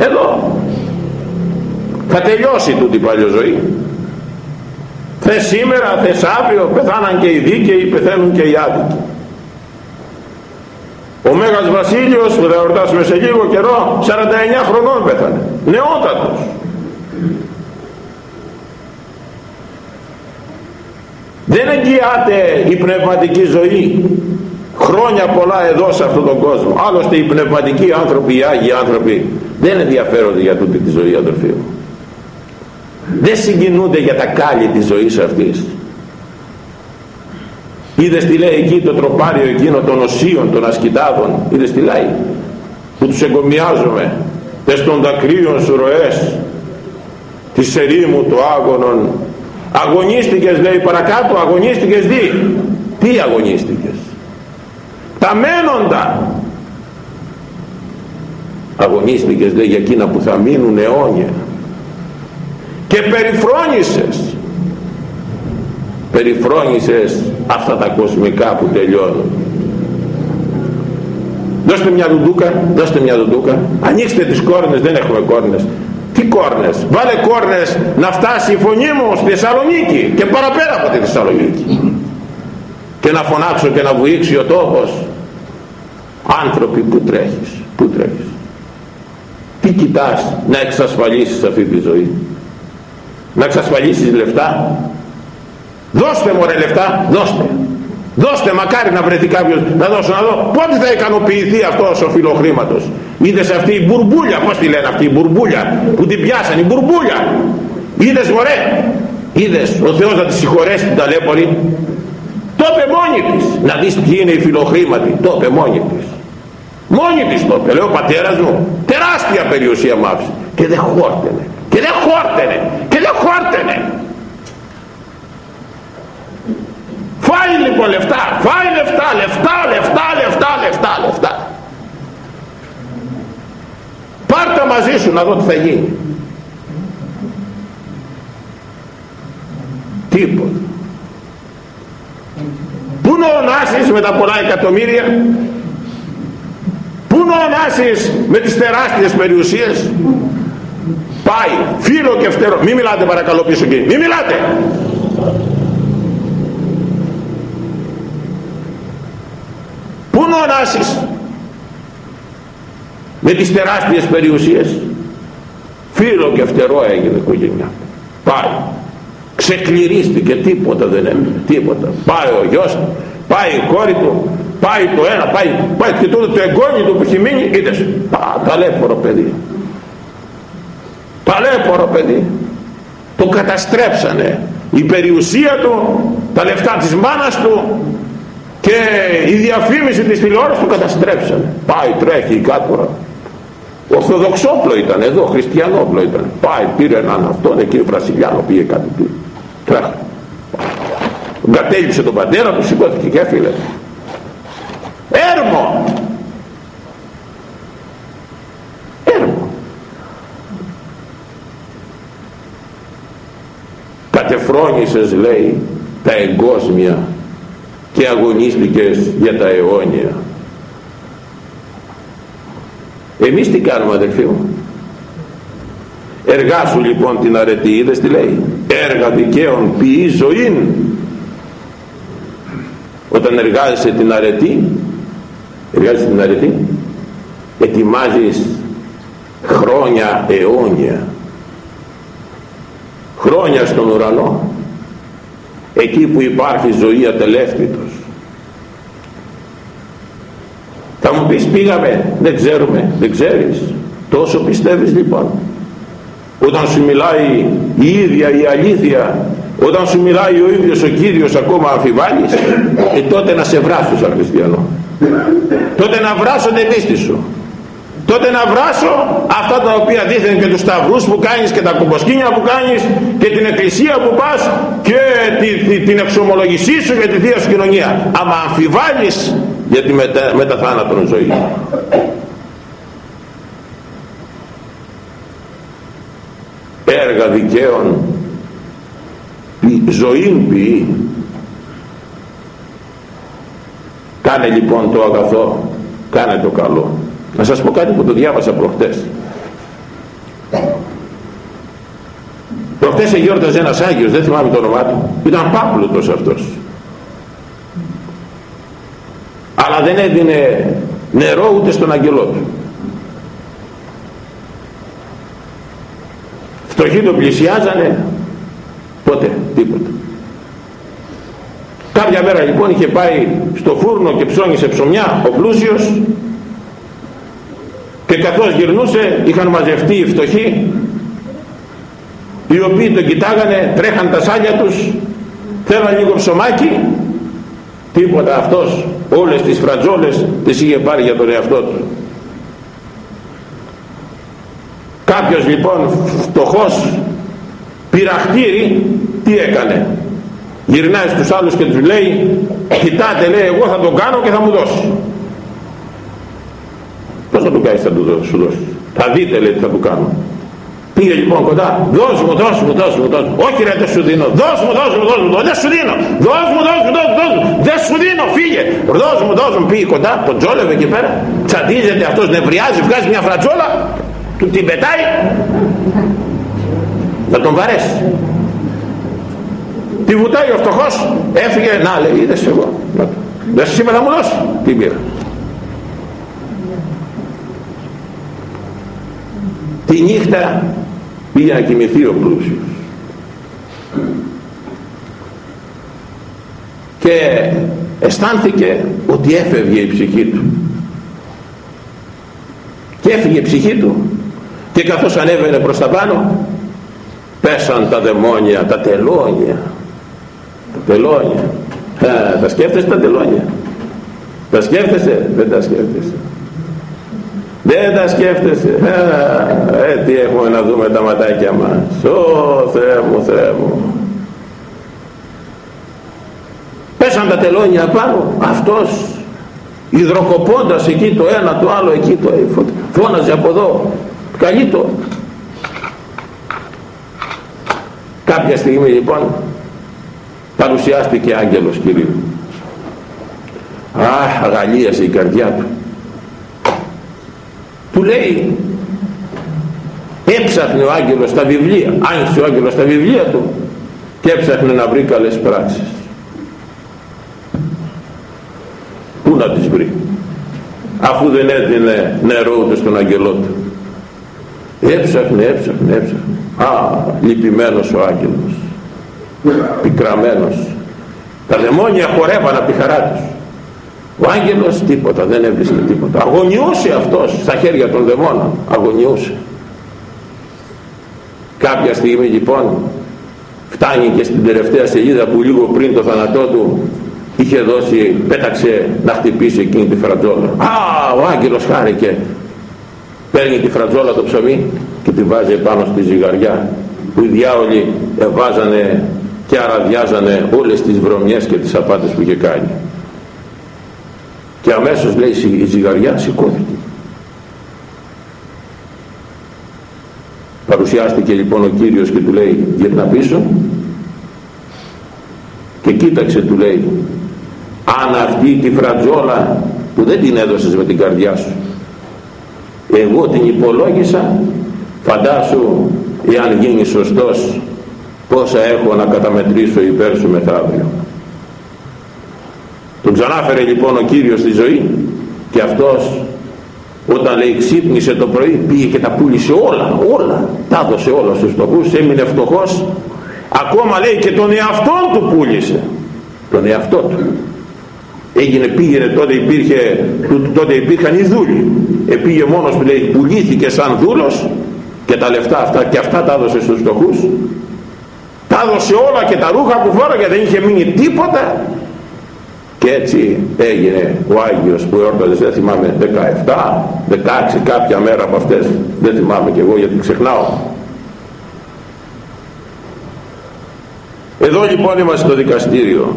A: εδώ. Θα τελειώσει τούτη η παλιοζωή θες σήμερα, θες αύριο πεθάναν και οι δίκαιοι, πεθαίνουν και οι άδικοι. Ο Μέγας Βασίλειος που θα εορτάσουμε σε λίγο καιρό 49 χρονών πέθανε. Νεότατος. Δεν εγγυάται η πνευματική ζωή χρόνια πολλά εδώ σε αυτόν τον κόσμο. Άλλωστε οι πνευματικοί άνθρωποι οι Άγιοι άνθρωποι δεν ενδιαφέρονται για τούτη τη ζωή αδερφοί μου. Δεν συγκινούνται για τα κάλλη της ζωής αυτής. Είδες τι λέει εκεί το τροπάριο εκείνο των οσίων των ασκητάδων. Είδες τι λέει. Που τους εγκομιάζουμε τες των δακρύων σου ροές. Της ερήμου του άγωνων αγωνίστηκες λέει παρακάτω αγωνίστηκες δι τι αγωνίστηκες τα μένοντα. Αγωνίστηκες λέει για εκείνα που θα μείνουν αιώνια. Και περιφρόνησες. Περιφρόνησες αυτά τα κοσμικά που τελειώνουν. Δώστε μια δουντούκα δώστε μια δουντούκα ανοίξτε τις κόρνες δεν έχουμε κόρνες. Τι κόρνες; Βάλε κόρνες να φτάσει η φωνή μου στη Θεσσαλονίκη και παραπέρα από τη Θεσσαλονίκη. Και να φωνάξω και να βουήξει ο τόπος άνθρωποι που τρέχεις που τρέχεις. Τι κοιτάς να εξασφαλίσεις αυτή τη ζωή; Να εξασφαλίσεις λεφτά; Δώστε μου ρε λεφτά δώστε. Δώστε μακάρι να βρεθεί κάποιος να δώσω να δω. Πότε θα ικανοποιηθεί αυτός ο φιλοχρήματος; Είδες αυτή η μπουρμπούλια πως τη λένε αυτή η μπουρμπούλια που την πιάσαν η μπουρμπούλια. Είδες μωρέ. Είδες ο Θεός να τη συγχωρέσει την ταλέπορη το είπε μόνη της. Να δεις ποιοι είναι οι φιλοχρήματοι. Το είπε μόνη της. Μόνη της το είπε λέει ο πατέρας μου τεράστια περιουσία μ' και δεν χόρτενε. Και δεν χόρτενε. Και δεν χόρτενε. Φάει λοιπόν λεφτά. Φάει λεφτά λεφτά λεφτά λεφτά λεφτά λεφτά. Πάρτα μαζί σου να δω τι θα γίνει. Τίποτα Πού είναι ο Ωνάσης με τα πολλά εκατομμύρια; Πού είναι ο Ωνάσης με τις τεράστιες περιουσίες; Πάει φίλο και φτερό. Μη μιλάτε παρακαλώ πίσω εκεί. Μη μιλάτε! Πού είναι ο Ωνάσης με τις τεράστιες περιουσίες; Φίλο και φτερό έγινε οικογένειά πάει ξεκληρίστηκε τίποτα δεν έμεινε τίποτα. Πάει ο γιος πάει η κόρη του πάει το ένα πάει, πάει και τότε το εγγόνι του που έχει μείνει είδες. Ταλέπορο παιδί. Ταλέπορο παιδί. Το καταστρέψανε. Η περιουσία του τα λεφτά της μάνας του και η διαφήμιση της τηλεόρασης του καταστρέψανε. Πάει τρέχει η κάτωρα. Ορθοδοξόπλο ήταν εδώ, χριστιανόπλο ήταν. Πάει, πήρε έναν αυτόν εκεί, Βρασιλιάνο, πήγε κάτι πήρε. Τρέχει. Κατέληψε τον πατέρα του, σηκώθηκε και έφυγε. Έρμο! Έρμο. Κατεφρόνησες λέει τα εγκόσμια και αγωνίστηκες για τα αιώνια εμείς τι κάνουμε αδελφοί μου; Εργάσου λοιπόν την αρετή είδες τι λέει; Έργα δικαίων ποιή ζωήν όταν εργάζεσαι την αρετή εργάζεσαι την αρετή ετοιμάζεις χρόνια αιώνια χρόνια στον ουρανό εκεί που υπάρχει ζωή ατελεύτητος θα μου πεις πήγαμε, δεν ξέρουμε, δεν ξέρεις. Τόσο πιστεύεις λοιπόν. Όταν σου μιλάει η ίδια η αλήθεια, όταν σου μιλάει ο ίδιος ο Κύριος ακόμα αμφιβάλλεις, ε, τότε να σε βράσω σαν χριστιανό. τότε να βράσω την πίστη σου. Τότε να βράσω αυτά τα οποία δίθεν και τους σταυρούς που κάνεις και τα κομποσκίνια που κάνεις και την εκκλησία που πας και την εξομολογησή σου για τη Θεία σου κοινωνία. Άμα αμφιβάλλεις για τη μετα, μεταθάνατον ζωή έργα δικαίων ζωήν ποιή. Κάνε λοιπόν το αγαθό κάνε το καλό. Να σας πω κάτι που το διάβασα προχτές. Προχτές εγιόρταζε ένας Άγιος δεν θυμάμαι το όνομά του. Ήταν πάπλουτος αυτός. Αλλά δεν έδινε νερό ούτε στον αγγελό του φτωχοί το πλησιάζανε. Πότε τίποτα. Κάποια μέρα λοιπόν είχε πάει στο φούρνο και ψώνισε ψωμιά ο πλούσιος και καθώς γυρνούσε είχαν μαζευτεί οι φτωχοί οι οποίοι τον κοιτάγανε τρέχαν τα σάλια τους θέλαν λίγο ψωμάκι. Τίποτα αυτός όλες τις φρατζόλες τις είχε πάρει για τον εαυτό του κάποιος λοιπόν φτωχός πειραχτήρι τι έκανε γυρνάει στους άλλους και τους λέει κοιτάτε λέει εγώ θα τον κάνω και θα μου δώσει πως θα του κάνεις θα του δώσει θα δείτε λέει τι θα του κάνω Πήγε λοιπόν κοντά, δώσ' μου, δώσ' μου, δώσ' μου, δώσ' μου. Όχι ρε δεν σου δίνω, δώσ' μου, δώσ' μου, δώσ' μου, δεν σου δίνω. Δώσ' μου, δώσ' μου, δώσ' μου, δώσ' μου. Δεν σου δίνω, φύγε. Δώσ' μου, δώσ' μου, πήγε κοντά, τον τζόλευε εκεί πέρα. Τσαντίζεται αυτός, νευριάζει, βγάζει μια φρατζόλα, του την πετάει. Θα τον βαρέσει. Τη βουτάει ο φτωχός, έφυγε, να λέει, είδες εγώ. Δεν σου σήμερα μου δώσει. Τι πήρα. Τη νύχτα πήγε να κοιμηθεί ο πλούσιος και αισθάνθηκε ότι έφευγε η ψυχή του και έφυγε η ψυχή του και καθώς ανέβαινε προς τα πάνω πέσαν τα δαιμόνια, τα τελώνια. Τα τελώνια. Τα σκέφτεσαι τα τελώνια; Τα σκέφτεσαι; Δεν τα σκέφτεσαι. Δεν τα σκέφτεσαι. Ε, ε, τι έχουμε να δούμε τα ματάκια μας; Ω Θεέ μου Θεέ μου. Πέσαν τα τελώνια πάνω. Αυτός υδροκοπώντας εκεί το ένα το άλλο εκεί το φώναζε από εδώ καλεί το κάποια στιγμή λοιπόν παρουσιάστηκε άγγελος Κυρίου. Αχ αγαλίασε η καρδιά του. Του λέει έψαχνε ο άγγελος τα βιβλία άνοιξε ο άγγελος τα βιβλία του και έψαχνε να βρει καλές πράξεις πού να τις βρει αφού δεν έδινε νερό ούτε στον αγγελό του έψαχνε έψαχνε έψαχνε. Α λυπημένος ο άγγελος. Πικραμένος. Τα δαιμόνια χορεύαν από τη χαρά τους. Ο άγγελος τίποτα δεν έβρισκε τίποτα. Αγωνιούσε αυτός στα χέρια των δαιμόνων. Αγωνιούσε. Κάποια στιγμή λοιπόν φτάνει και στην τελευταία σελίδα που λίγο πριν το θάνατό του είχε δώσει, πέταξε να χτυπήσει εκείνη τη φρατζόλα. Α, ο άγγελος χάρηκε. Παίρνει τη φρατζόλα το ψωμί και τη βάζει πάνω στη ζυγαριά που οι διάολοι βάζανε και αραδιάζανε όλες τις βρωμιές και τις απάτες που είχε κάνει. Και αμέσως λέει η ζυγαριά σηκώθηκε. Παρουσιάστηκε λοιπόν ο Κύριος και του λέει γυρνά πίσω και κοίταξε του λέει αν αυτή τη φρατζόλα που δεν την έδωσες με την καρδιά σου εγώ την υπολόγισα. Φαντάσου εάν γίνει σωστός πόσα έχω να καταμετρήσω υπέρ σου μεθαύριο. Τον ξανάφερε λοιπόν ο Κύριος στη ζωή και αυτός όταν λέει ξύπνησε το πρωί πήγε και τα πούλησε όλα όλα. Τα έδωσε όλα στους φτωχούς έμεινε φτωχός. Ακόμα λέει και τον εαυτό του πούλησε. Τον εαυτό του έγινε πήγαινε τότε υπήρχε τότε υπήρχαν οι δούλοι. Επήγε μόνος που λέει πουλήθηκε σαν δούλος και τα λεφτά αυτά και αυτά τα έδωσε στους φτωχούς. Τα έδωσε όλα και τα ρούχα που φόραγε δεν είχε μείνει τίποτα και έτσι έγινε ο Άγιος που εόρταζε δεν θυμάμαι 17, 16 κάποια μέρα από αυτές. Δεν θυμάμαι και εγώ γιατί ξεχνάω. Εδώ λοιπόν είμαστε στο δικαστήριο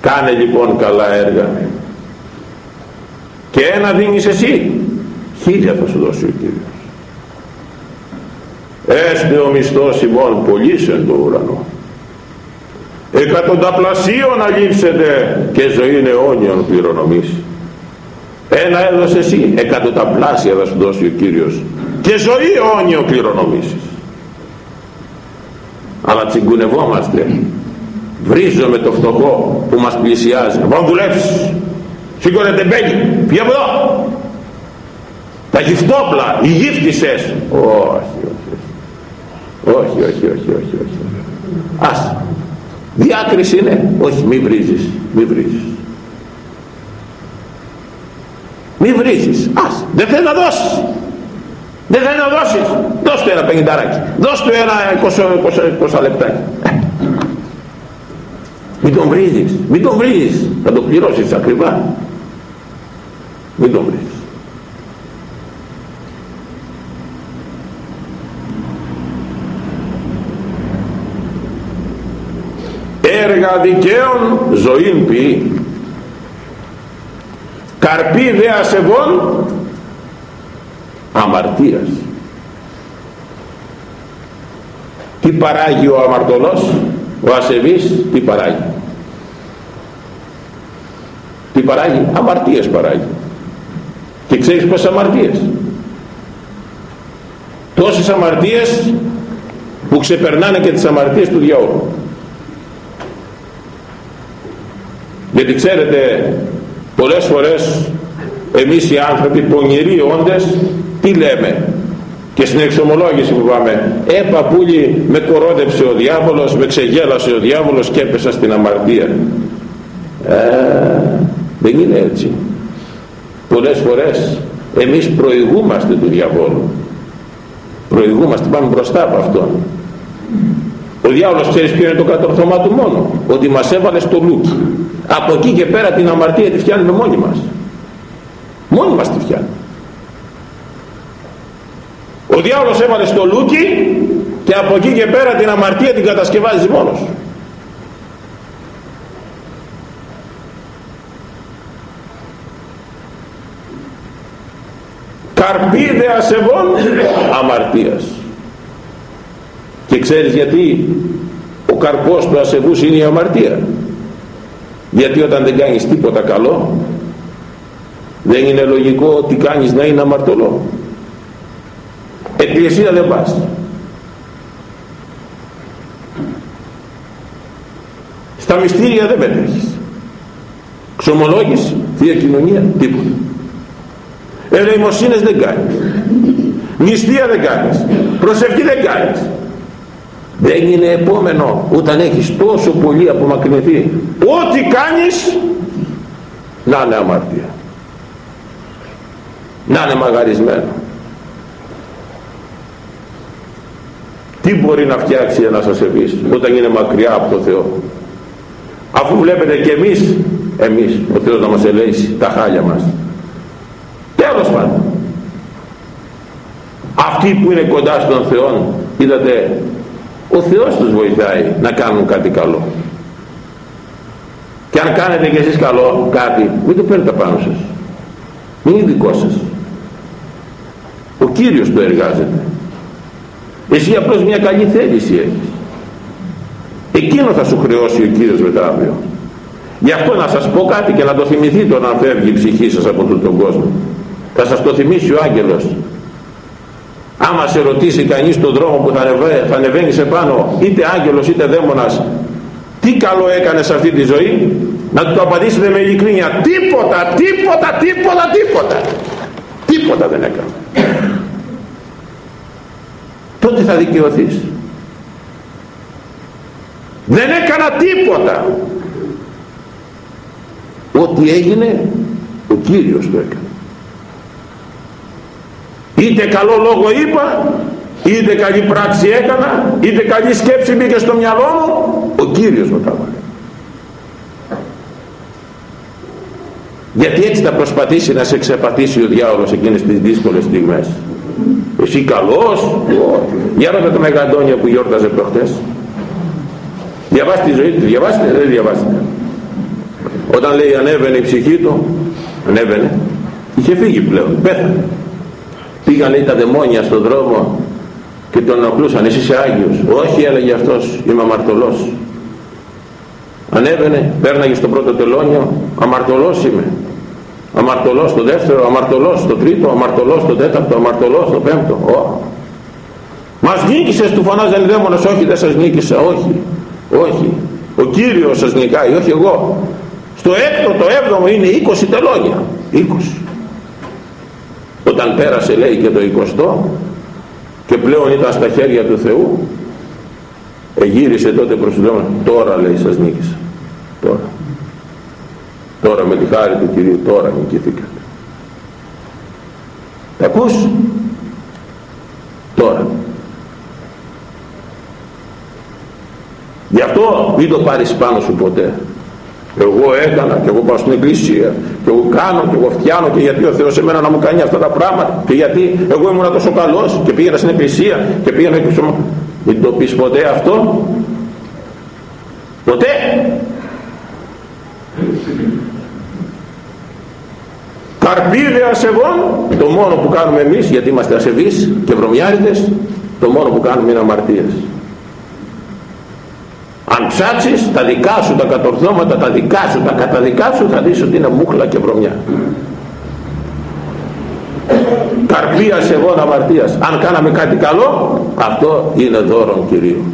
A: κάνε λοιπόν καλά έργα. Και ένα δίνεις εσύ. Χίλια θα σου δώσει ο Κύριος. Έστε ο μισθός ημών πολύς εν το ουρανό. Εκατονταπλασίων αλήψετε και ζωή αιώνιων πληρονομής ένα έδωσε εσύ εκατονταπλάσια θα σου δώσει ο Κύριος. Και ζωή αιώνιο κληρονομήσεις αλλά τσιγκουνευόμαστε βρίζουμε το φτωχό που μας πλησιάζει. Να δουλέψεις. Σήκωνε τεμπέλι φύγε από εδώ. Τα γυφτόπλα οι γύφτισες όχι όχι όχι. Όχι όχι όχι ας. Διάκριση είναι. Όχι μη βρίζεις. Μη βρίζεις. Μη βρίζεις. Ας. Δεν θέλει να δώσεις. Δεν θέλει να δώσεις. Δώσ' του ένα πενινταράκι δώσ' του ένα 20, 20, 20 λεπτάκι μην τον βρίζεις. Μην τον βρίζεις. Θα το πληρώσεις ακριβά. Μην τον βρίζεις. Έργα δικαίων ζωήν ποιή. Καρπή δε ασεβών αμαρτίας. Τι παράγει ο αμαρτωλός ο ασεβής τι παράγει τι παράγει; Αμαρτίες παράγει. Και ξέρεις πως αμαρτίες; Τόσες αμαρτίες που ξεπερνάνε και τις αμαρτίες του διαόλου. Γιατί ξέρετε πολλές φορές εμείς οι άνθρωποι πονηροί όντες τι λέμε; Και στην εξομολόγηση που πάμε ε παππούλη με κορόδεψε ο διάβολος με ξεγέλασε ο διάβολος και έπεσα στην αμαρτία ε, δεν είναι έτσι. Πολλές φορές εμείς προηγούμαστε του διαβόλου. Προηγούμαστε πάμε μπροστά από αυτόν. Ο διάβολος ξέρεις ποιο είναι το κατορθώμα του μόνο. Ότι μας έβαλε στο λούκι από εκεί και πέρα την αμαρτία τη φτιάνουμε μόνοι μας. Μόνοι μας τη φτιάνουμε ο διάβολος έβαλε στο λούκι και από εκεί και πέρα την αμαρτία την κατασκευάζεις μόνος καρπίδε ασεβών αμαρτίας. Και ξέρεις γιατί ο καρπός του ασεβούς είναι η αμαρτία; Γιατί όταν δεν κάνεις τίποτα καλό δεν είναι λογικό ότι κάνεις να είναι αμαρτωλό. Εκκλησία δεν πας. Στα μυστήρια δεν πετέχεις ξομολόγηση, θεία κοινωνία, τίποτα ελεημοσύνες δεν κάνεις. Νηστεία δεν κάνεις. Προσευχή δεν κάνεις. Δεν είναι επόμενο όταν έχεις τόσο πολύ απομακρυνθεί. Ό,τι κάνεις να είναι αμαρτία. Να είναι μαγαρισμένο. Τι μπορεί να φτιάξει ένας ασεβής όταν είναι μακριά από το Θεό; Αφού βλέπετε και εμείς εμείς ο Θεός να μας ελέγξει τα χάλια μας τέλος πάντων. Αυτοί που είναι κοντά στον Θεό είδατε ο Θεός τους βοηθάει να κάνουν κάτι καλό. Και αν κάνετε και εσείς καλό κάτι μην το παίρνετε πάνω σας. Μην είναι δικό σας. Ο Κύριος το εργάζεται. Εσύ απλώς μια καλή θέληση έχεις. Εκείνο θα σου χρεώσει ο Κύριος μετά αύριο. Γι' αυτό να σας πω κάτι και να το θυμηθείτε όταν φεύγει η ψυχή σας από τον κόσμο θα σας το θυμίσει ο άγγελος. Άμα σε ρωτήσει κανείς τον δρόμο που θα, ανεβαίνει, θα ανεβαίνεις σε πάνω είτε άγγελος είτε δαίμονας τι καλό έκανε σε αυτή τη ζωή; Να του το απαντήσετε με ειλικρίνεια. Τίποτα, τίποτα, τίποτα, τίποτα. Τίποτα δεν έκανε. Τότε θα δικαιωθείς. Δεν έκανα τίποτα. Ό,τι έγινε ο Κύριος το έκανε είτε καλό λόγο είπα είτε καλή πράξη έκανα είτε καλή σκέψη μπήκε στο μυαλό μου ο Κύριος μου τα βάλε. Γιατί έτσι θα προσπαθήσει να σε ξεπατήσει ο διάολος εκείνες τις δύσκολες στιγμές. Εσύ καλός. Για ρώτα το Μεγαντόνια που γιόρταζε προχτές. Διαβάστε τη ζωή του διαβάστε δεν διαβάστε. Όταν λέει ανέβαινε η ψυχή του ανέβαινε. Είχε φύγει πλέον πέθανε πήγαν λέει τα δαιμόνια στον δρόμο και τον ενοχλούσαν. Εσύ είσαι Άγιος όχι έλεγε αυτός είμαι αμαρτωλός ανέβαινε πέρναγε στο πρώτο τελώνιο. Αμαρτωλός είμαι αμαρτωλός στο δεύτερο αμαρτωλός στο τρίτο αμαρτωλός στο τέταρτο αμαρτωλός στο πέμπτο oh. μας νίκησες του φωνάζαν οι δαίμονες όχι δεν σας νίκησα όχι όχι ο Κύριος σας νικάει όχι εγώ στο έκτο το έβδομο είναι 20 τελώνια 20 όταν πέρασε λέει και το 20 και πλέον ήταν στα χέρια του Θεού εγύρισε τότε προς τον Θεό τώρα λέει σας νίκησα τώρα τώρα με τη χάρη του Κυρίου τώρα νικηθήκατε τα ακούς; Τώρα. Γι' αυτό μην το πάρεις πάνω σου ποτέ. Εγώ έκανα και εγώ πάω στην εκκλησία και εγώ κάνω και εγώ φτιάνω και γιατί ο Θεός εμένα να μου κάνει αυτά τα πράγματα. Και γιατί εγώ ήμουν τόσο καλός και πήγαινα στην εκκλησία και πήγαινα και στο... μην το πεις ποτέ αυτό. Ποτέ. Καρπίδε ασεβών το μόνο που κάνουμε εμείς γιατί είμαστε ασεβείς και βρωμιάριδες το μόνο που κάνουμε είναι αμαρτίες αν ψάξεις τα δικά σου τα κατορθώματα τα δικά σου τα καταδικά σου θα δεις ότι είναι μούχλα και βρωμιά. Καρπίας εγώ αμαρτίας αν κάναμε κάτι καλό αυτό είναι δώρο Κυρίου.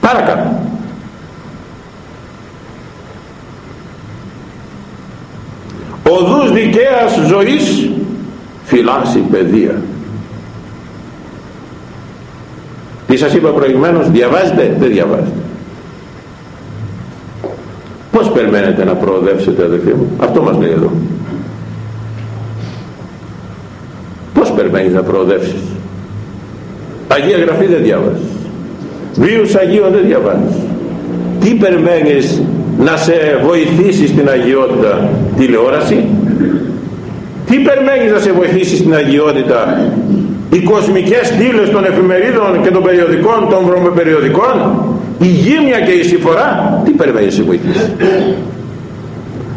A: Παρακάτω οδούς δικαίας ζωής φυλάσσει παιδεία τι σας είπα προηγουμένως διαβάζετε δεν διαβάζετε. Πως περιμένετε να προοδεύσετε αδελφοί μου; Αυτό μας λέει εδώ. Πως περιμένεις να προοδεύσεις; Αγία Γραφή δεν διαβάζεις βίους Αγίων δεν διαβάζεις. Τι περιμένεις να σε βοηθήσει στην αγιότητα τηλεόραση; Τι περιμένεις να σε βοηθήσει στην αγιότητα οι κοσμικές στήλες των εφημερίδων και των περιοδικών των βρωμοπεριοδικών η γύμνια και η συμφορά τι περιμένεις να σε βοηθήσει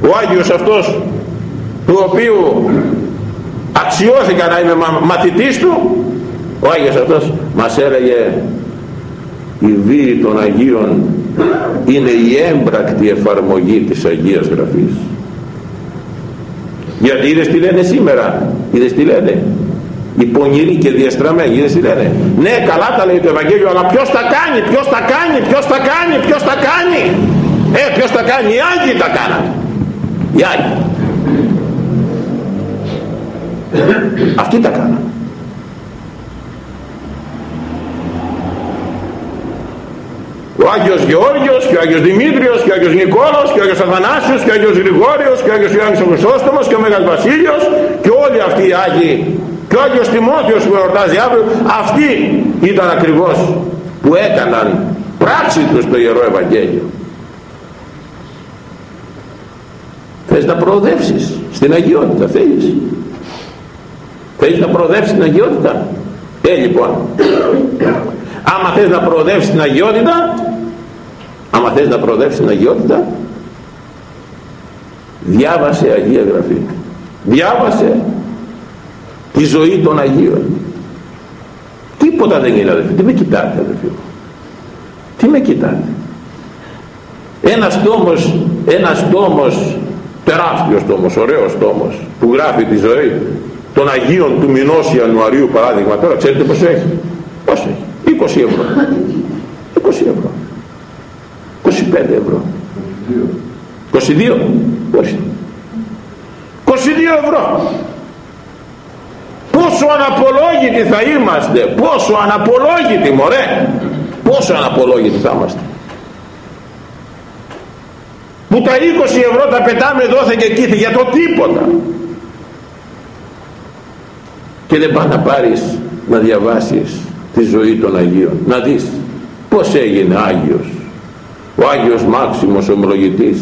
A: ο Άγιος αυτός του οποίου αξιώθηκα να είμαι μαθητής του ο Άγιος αυτός μας έλεγε η βίη των Αγίων είναι η έμπρακτη εφαρμογή της Αγίας Γραφής γιατί είδες τι λένε σήμερα είδες τι λένε; Οι πονηροί και διαστραμμένοι είδες τι λένε; Ναι καλά τα λέει το Ευαγγέλιο αλλά ποιος τα κάνει ποιος τα κάνει ποιος τα κάνει ποιος τα κάνει; Ε ποιος τα κάνει; Οι Άγιοι τα κάνανε. Οι Άγιοι. Αυτοί τα κάνανε. Ο Άγιος Γεώργιος και ο Άγιος Δημήτριος και ο Άγιος Νικόλος και ο Άγιος Αθανάσιος και ο Άγιος Γρηγόριος και ο Άγιος Ιωάννης ο Χρυσόστομος και ο Μέγας Βασίλειος και όλοι αυτοί οι Άγιοι και ο Άγιος Τιμόθεος που εορτάζει αύριο αυτοί ήταν ακριβώς που έκαναν πράξη τους το Ιερό Ευαγγέλιο. Θες να προοδεύσεις στην αγιότητα θέλεις. Θέλεις να προοδεύσεις στην αγιότητα. Ε λοιπόν άμα θες να προοδεύσεις την αγιότητα άμα θες να προοδεύσεις την αγιότητα διάβασε Αγία Γραφή. Διάβασε τη ζωή των Αγίων. Τίποτα δεν είναι αδελφοί. Τι με κοιτάτε αδελφοί τι με κοιτάτε; Ένας τόμος ένας τόμος τεράστιος τόμος ωραίος τόμος που γράφει τη ζωή των Αγίων του μηνός Ιανουαρίου παράδειγμα τώρα ξέρετε πως έχει; Πως έχει; 20 ευρώ. 20 ευρώ. 25 ευρώ. 22 22 ευρώ πόσο αναπολόγητοι θα είμαστε πόσο αναπολόγητοι μωρέ. Πόσο αναπολόγητοι θα είμαστε. Που τα 20 ευρώ τα πετάμε δόθε και εκεί για το τίποτα. Και δεν πάει να πάρεις να διαβάσεις τη ζωή των Αγίων. Να δεις πως έγινε Άγιος. Ο Άγιος Μάξιμος ομολογητής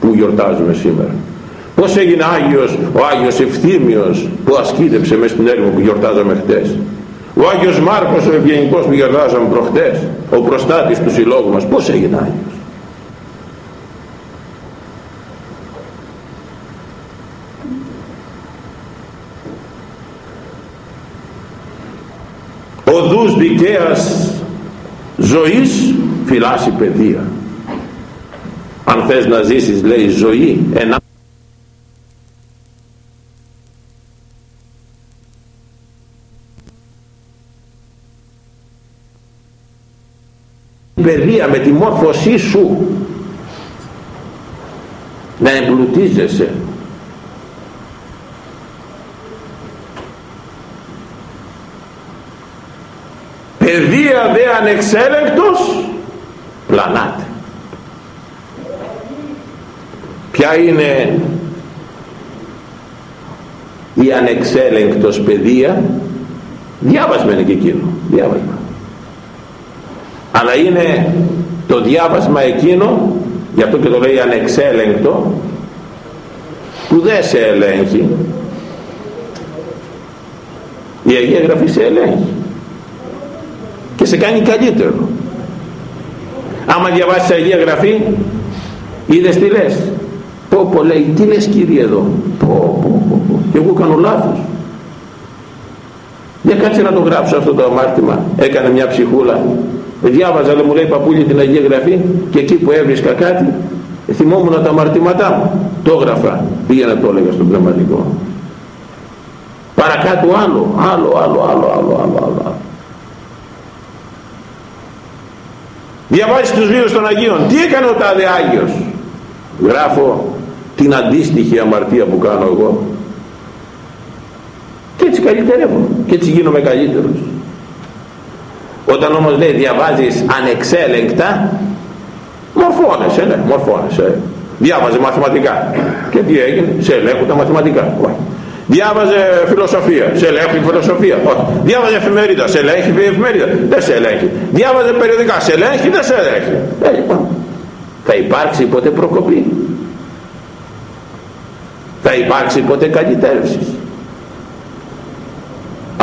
A: που γιορτάζουμε σήμερα πως έγινε Άγιος ο Άγιος Ευθύμιος που ασκήτεψε μες στην έρημο που γιορτάζαμε χτες. Ο Άγιος Μάρκος ο Ευγενικός που γιορτάζαμε προχτές ο προστάτης του συλλόγου μας. Πως έγινε Άγιος; Οδούς δικαίας ζωής φυλάσσει παιδεία. Αν θες να ζήσεις λέει ζωή ένα παιδεία με τη μόρφωσή σου. Να εμπλουτίζεσαι. Παιδεία δε ανεξέλεγκτος πλανάται. Ποια είναι η ανεξέλεγκτος παιδεία; Διάβασμα είναι και εκείνο. Διάβασμα αλλά είναι το διάβασμα εκείνο γι' αυτό και το λέει ανεξέλεγκτο που δεν σε ελέγχει. Η Αγία Γραφή σε ελέγχει. Και σε κάνει καλύτερο. Άμα διαβάσεις Αγία Γραφή είδες τι λες. Πω πω λέει τι λες κύριε εδώ; Πω πω πω, πω. και εγώ κάνω λάθος. Για κάτσε να το γράψω αυτό το αμάρτημα. Έκανε μια ψυχούλα διάβαζα αλλά μου λέει παππούλη την Αγία Γραφή και εκεί που έβρισκα κάτι θυμόμουν τα αμαρτήματά μου. Το έγραφα. Πήγαινα το έλεγα στον πνευματικό. Παρακάτω άλλο άλλο άλλο άλλο άλλο άλλο, άλλο. διαβάζει τους βίους των Αγίων. Τι έκανε ο τάδε Άγιος; Γράφω την αντίστοιχη αμαρτία που κάνω εγώ. Και έτσι καλυτερεύω και έτσι γίνομαι καλύτερος όταν όμως λέει διαβάζεις ανεξέλεγκτα μορφώνεσαι ναι μορφώνεσαι διάβαζε μαθηματικά και τι έγινε σε ελέγχουν τα μαθηματικά Διάβαζε φιλοσοφία, σε ελέγχει η φιλοσοφία. Όχι. Διάβαζε εφημερίδα, σε ελέγχει η εφημερίδα. Δεν σε ελέγχει. Διάβαζε περιοδικά, σε ελέγχει, δεν σε ελέγχει. Ε, λοιπόν. Θα υπάρξει ποτέ προκοπή; Θα υπάρξει ποτέ καλυτέρευση.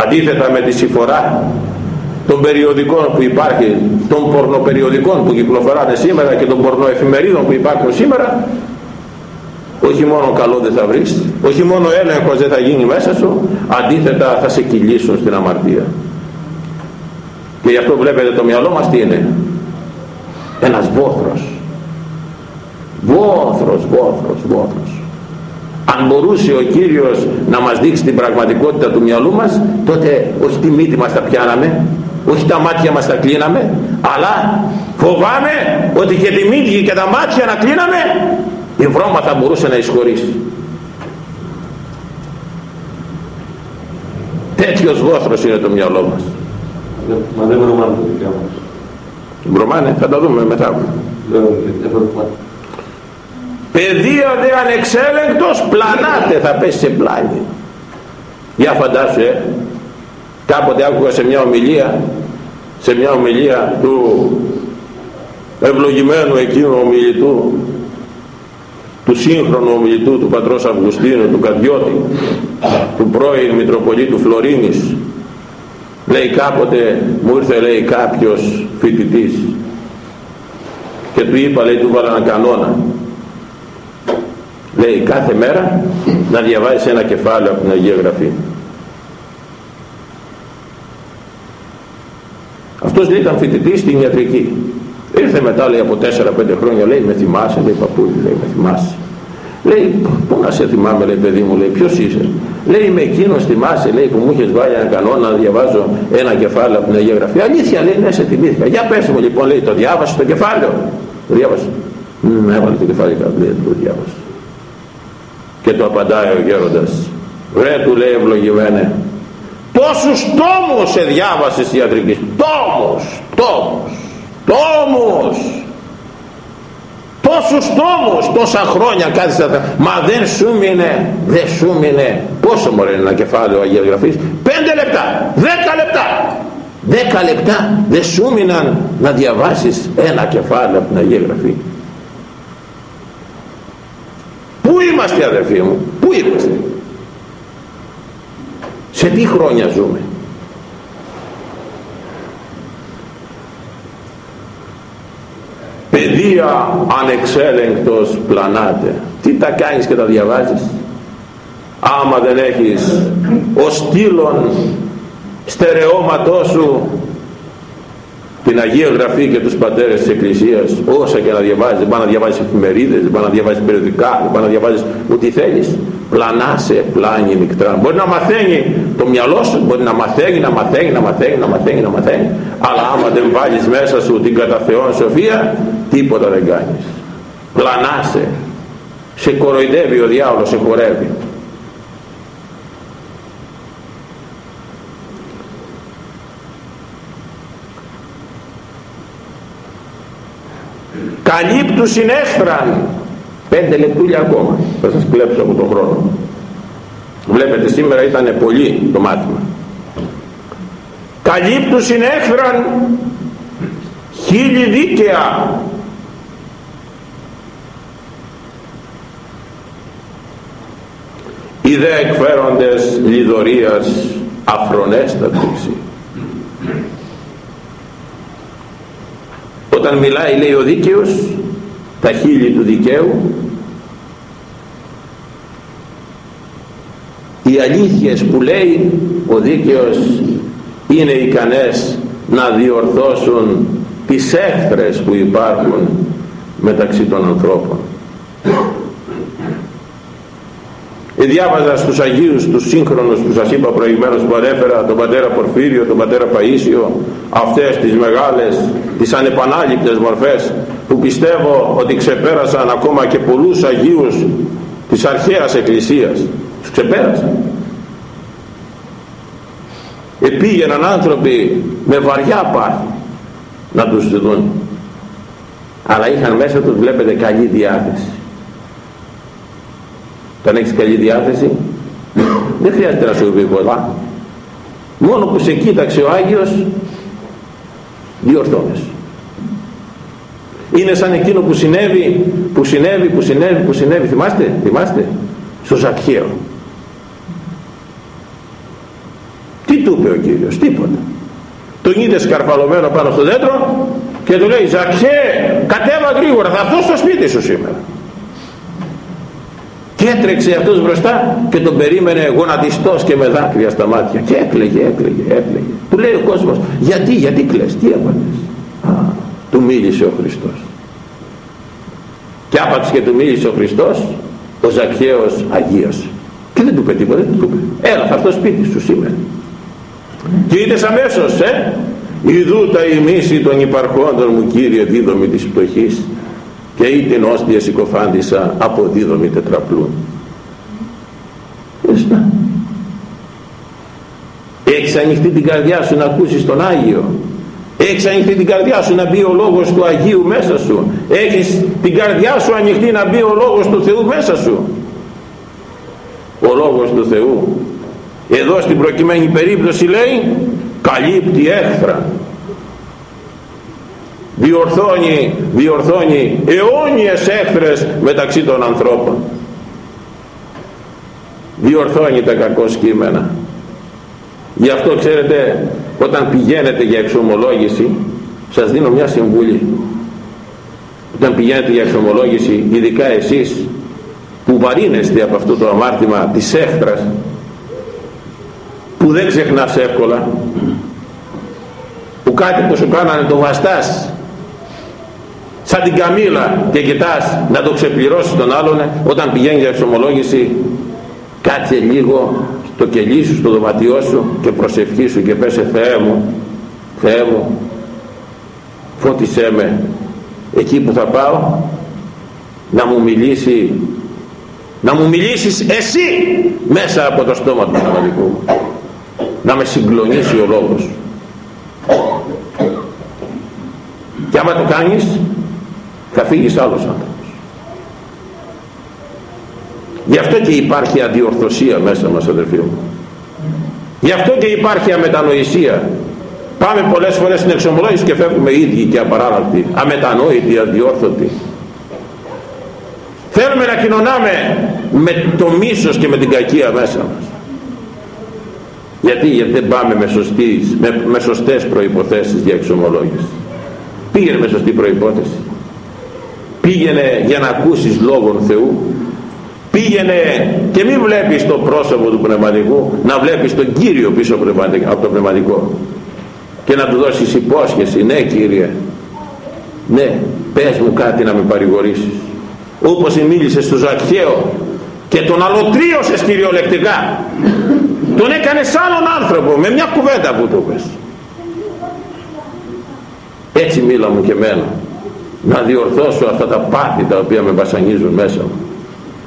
A: Αντίθετα με τη συμφορά των περιοδικών που υπάρχει, των πορνοπεριοδικών που κυκλοφοράνε σήμερα και των πορνοεφημερίδων που υπάρχουν σήμερα, όχι μόνο καλό δεν θα βρεις όχι μόνο έλεγχος δεν θα γίνει μέσα σου αντίθετα θα σε κυλήσουν στην αμαρτία. Και γι' αυτό βλέπετε το μυαλό μας τι είναι. Ένας βόθρος. Βόθρος, βόθρος, βόθρος. Αν μπορούσε ο Κύριος να μας δείξει την πραγματικότητα του μυαλού μας τότε όχι τη μύτη μας τα πιάναμε όχι τα μάτια μας τα κλείναμε αλλά φοβάμαι ότι και τη μύτη και τα μάτια να κλείναμε η βρώμα θα μπορούσε να εισχωρήσει τέτοιος βόθρος είναι το μυαλό μας
B: Μα δεν βρωμάνε το δικιά μας.
A: Βρωμάνε, θα τα δούμε μετά. Παιδεία δε ανεξέλεγκτος πλανάτε θα πέσει σε πλάνη. Για φαντάσου ε. Κάποτε άκουγα σε μια ομιλία σε μια ομιλία του ευλογημένου εκείνου ομιλητού του σύγχρονου ομιλητού του πατρός Αυγουστίνου του Καρδιώτη του πρώην Μητροπολίτου Φλωρίνης λέει κάποτε μου ήρθε λέει κάποιος φοιτητής και του είπα λέει του βάλα ένα κανόνα λέει κάθε μέρα να διαβάζεις ένα κεφάλαιο από την Αγία Γραφή αυτός λέει ήταν φοιτητής στην ιατρική. Ήρθε μετά λέει από 4-5 χρόνια λέει με θυμάσαι λέει παππούλη λέει με θυμάσαι λέει πού να σε θυμάμαι λέει παιδί μου λέει ποιος είσαι λέει είμαι εκείνος θυμάσαι λέει που μου είχες βάλει ένα κανόνα να διαβάζω ένα κεφάλαιο από την Αγία Γραφή αλήθεια λέει ναι σε θυμήθηκα για πες μου λοιπόν λέει το διάβασες το κεφάλαιο το διάβασες. Με έβαλε το κεφάλαιο κάτω λέει το διάβασες και το απαντάει ο γέροντας. Βρε του λέει ευλογημένε πόσους τόμους σε διάβασες ιατρικής; Τόμους τόμους τόμους. Πόσους τόμους τόσα χρόνια κάθισα μα δεν σου μείνε δεν σου μείνε. Πόσο μωρέ είναι ένα κεφάλαιο Αγίας Γραφής; Πέντε λεπτά δέκα λεπτά. Δέκα λεπτά δεν σου μείναν να διαβάσεις ένα κεφάλαιο από την Αγία Γραφή. Πού είμαστε αδερφοί μου πού είμαστε; Σε τι χρόνια ζούμε; Παιδεία ανεξέλεγκτος πλανάτε. Τι τα κάνεις και τα διαβάζεις; Άμα δεν έχεις ο στήλων στερεώματός σου την Αγία Γραφή και τους πατέρες της Εκκλησίας όσα και να διαβάζεις δεν πάει να διαβάζεις εφημερίδες δεν πάει να διαβάζεις περιοδικά δεν πάει να διαβάζεις ό,τι θέλεις. Πλανάσαι πλάνη μικτρά μπορεί να μαθαίνει το μυαλό σου μπορεί να μαθαίνει, να μαθαίνει, να μαθαίνει, να μαθαίνει, να μαθαίνει αλλά άμα δεν βάλεις μέσα σου την κατά Θεόν σοφία τίποτα δεν κάνεις. Πλανάσαι. Σε κοροϊδεύει ο διάολος σε χορεύει καλύπτου συνέχθραν πέντε λεπτούλια ακόμα. Θα σας κλέψω από τον χρόνο. Βλέπετε σήμερα ήταν πολύ το μάθημα. Καλύπτου συνέχθραν χίλι δίκαια. Οι δε εκφέροντες λιδωρίας αφρονέστατοι όταν μιλάει λέει ο δίκαιος τα χείλη του δικαίου. Οι αλήθειες που λέει ο δίκαιος είναι ικανές να διορθώσουν τις έχθρες που υπάρχουν μεταξύ των ανθρώπων. ε, διάβαζα στους Αγίους, τους σύγχρονους που σας είπα προηγουμένως που ανέφερα τον πατέρα Πορφύριο, τον πατέρα Παΐσιο αυτές τις μεγάλες, τις ανεπανάληπτες μορφές που πιστεύω ότι ξεπέρασαν ακόμα και πολλούς Αγίους της αρχαίας Εκκλησίας. Τους ξεπέρασαν. Επήγαιναν άνθρωποι με βαριά πάθη να τους δουν. Αλλά είχαν μέσα τους βλέπετε καλή διάθεση όταν έχεις καλή διάθεση δεν χρειάζεται να σου πει πολλά. Μόνο που σε κοίταξε ο Άγιος διορθώνες είναι σαν εκείνο που συνέβη που συνέβη, που συνέβη, που συνέβη. Θυμάστε, θυμάστε στο Ζακχαίο τι του είπε ο Κύριος, τίποτα. Τον είδε σκαρφαλωμένο πάνω στο δέντρο και του λέει Ζακχέ κατέβα γρήγορα θα έρθω στο σπίτι σου σήμερα και έτρεξε αυτός μπροστά και τον περίμενε γονατιστός και με δάκρυα στα μάτια και έκλαιγε, έκλαιγε, έκλαιγε. Του λέει ο κόσμος, γιατί, γιατί κλαις, τι έπαθες. Του μίλησε ο Χριστός. Και άπαξ και του μίλησε ο Χριστός, ο Ζακχαίος αγίωσε. Και δεν του είπε τίποτα, δεν του είπε. Έλα, θα στο σπίτι σου σήμερα. Και είδες αμέσως, ε, Ιδού τα ημίση των υπαρχόντων μου Κύριε δίδομη της πτωχής και ή την όστια συκοφάντησα από δίδομη τετραπλούν. Έχεις ανοιχτεί την καρδιά σου να ακούσεις τον Άγιο. Έχεις ανοιχτεί την καρδιά σου να μπει ο λόγος του Αγίου μέσα σου. Έχεις την καρδιά σου ανοιχτή να μπει ο λόγος του Θεού μέσα σου. Ο λόγος του Θεού. Εδώ στην προκειμένη περίπτωση λέει καλύπτει έχθρα διορθώνει, διορθώνει αιώνιες έχθρες μεταξύ των ανθρώπων. Διορθώνει τα κακό σκήμενα. Γι' αυτό ξέρετε όταν πηγαίνετε για εξομολόγηση σας δίνω μια συμβουλή. Όταν πηγαίνετε για εξομολόγηση ειδικά εσείς που βαρύνεστε από αυτό το αμάρτημα της έχθρας που δεν ξεχνάς εύκολα που κάτι που σου κάνανε το βαστάς σαν την καμήλα και κοιτάς να το ξεπληρώσεις τον άλλον όταν πηγαίνει για εξομολόγηση κάτσε λίγο στο κελί σου, στο δωματιό σου και προσευχή σου και πέσε Θεέ μου Θεέ μου φώτισέ με εκεί που θα πάω να μου μιλήσει να μου μιλήσεις εσύ μέσα από το στόμα του πνευματικού να με συγκλονίσει ο λόγος και άμα το κάνεις θα φύγεις άλλος άνθρωπος. Γι' αυτό και υπάρχει αδιορθωσία μέσα μας αδερφοί μου. Γι' αυτό και υπάρχει αμετανοησία. Πάμε πολλές φορές στην εξομολόγηση και φεύγουμε ίδιοι και απαράλλακτοι αμετανόητοι, αδιόρθωτοι θέλουμε να κοινωνάμε με το μίσος και με την κακία μέσα μας. Γιατί, γιατί δεν πάμε με, σωστές, με, με σωστές προϋποθέσεις για εξομολόγηση. Πήγαινε με σωστή προϋπόθεση πήγαινε για να ακούσεις λόγων Θεού πήγαινε και μην βλέπεις το πρόσωπο του πνευματικού να βλέπεις τον Κύριο πίσω από το πνευματικό και να του δώσεις υπόσχεση ναι Κύριε ναι πες μου κάτι να με παρηγορήσεις όπως μίλησες στο Ζακχαίο και τον αλωτρίωσες κυριολεκτικά. Τον έκανες άλλον άνθρωπο με μια κουβέντα που του πες. Έτσι μίλα μου και εμένα να διορθώσω αυτά τα πάθη τα οποία με βασανίζουν μέσα μου.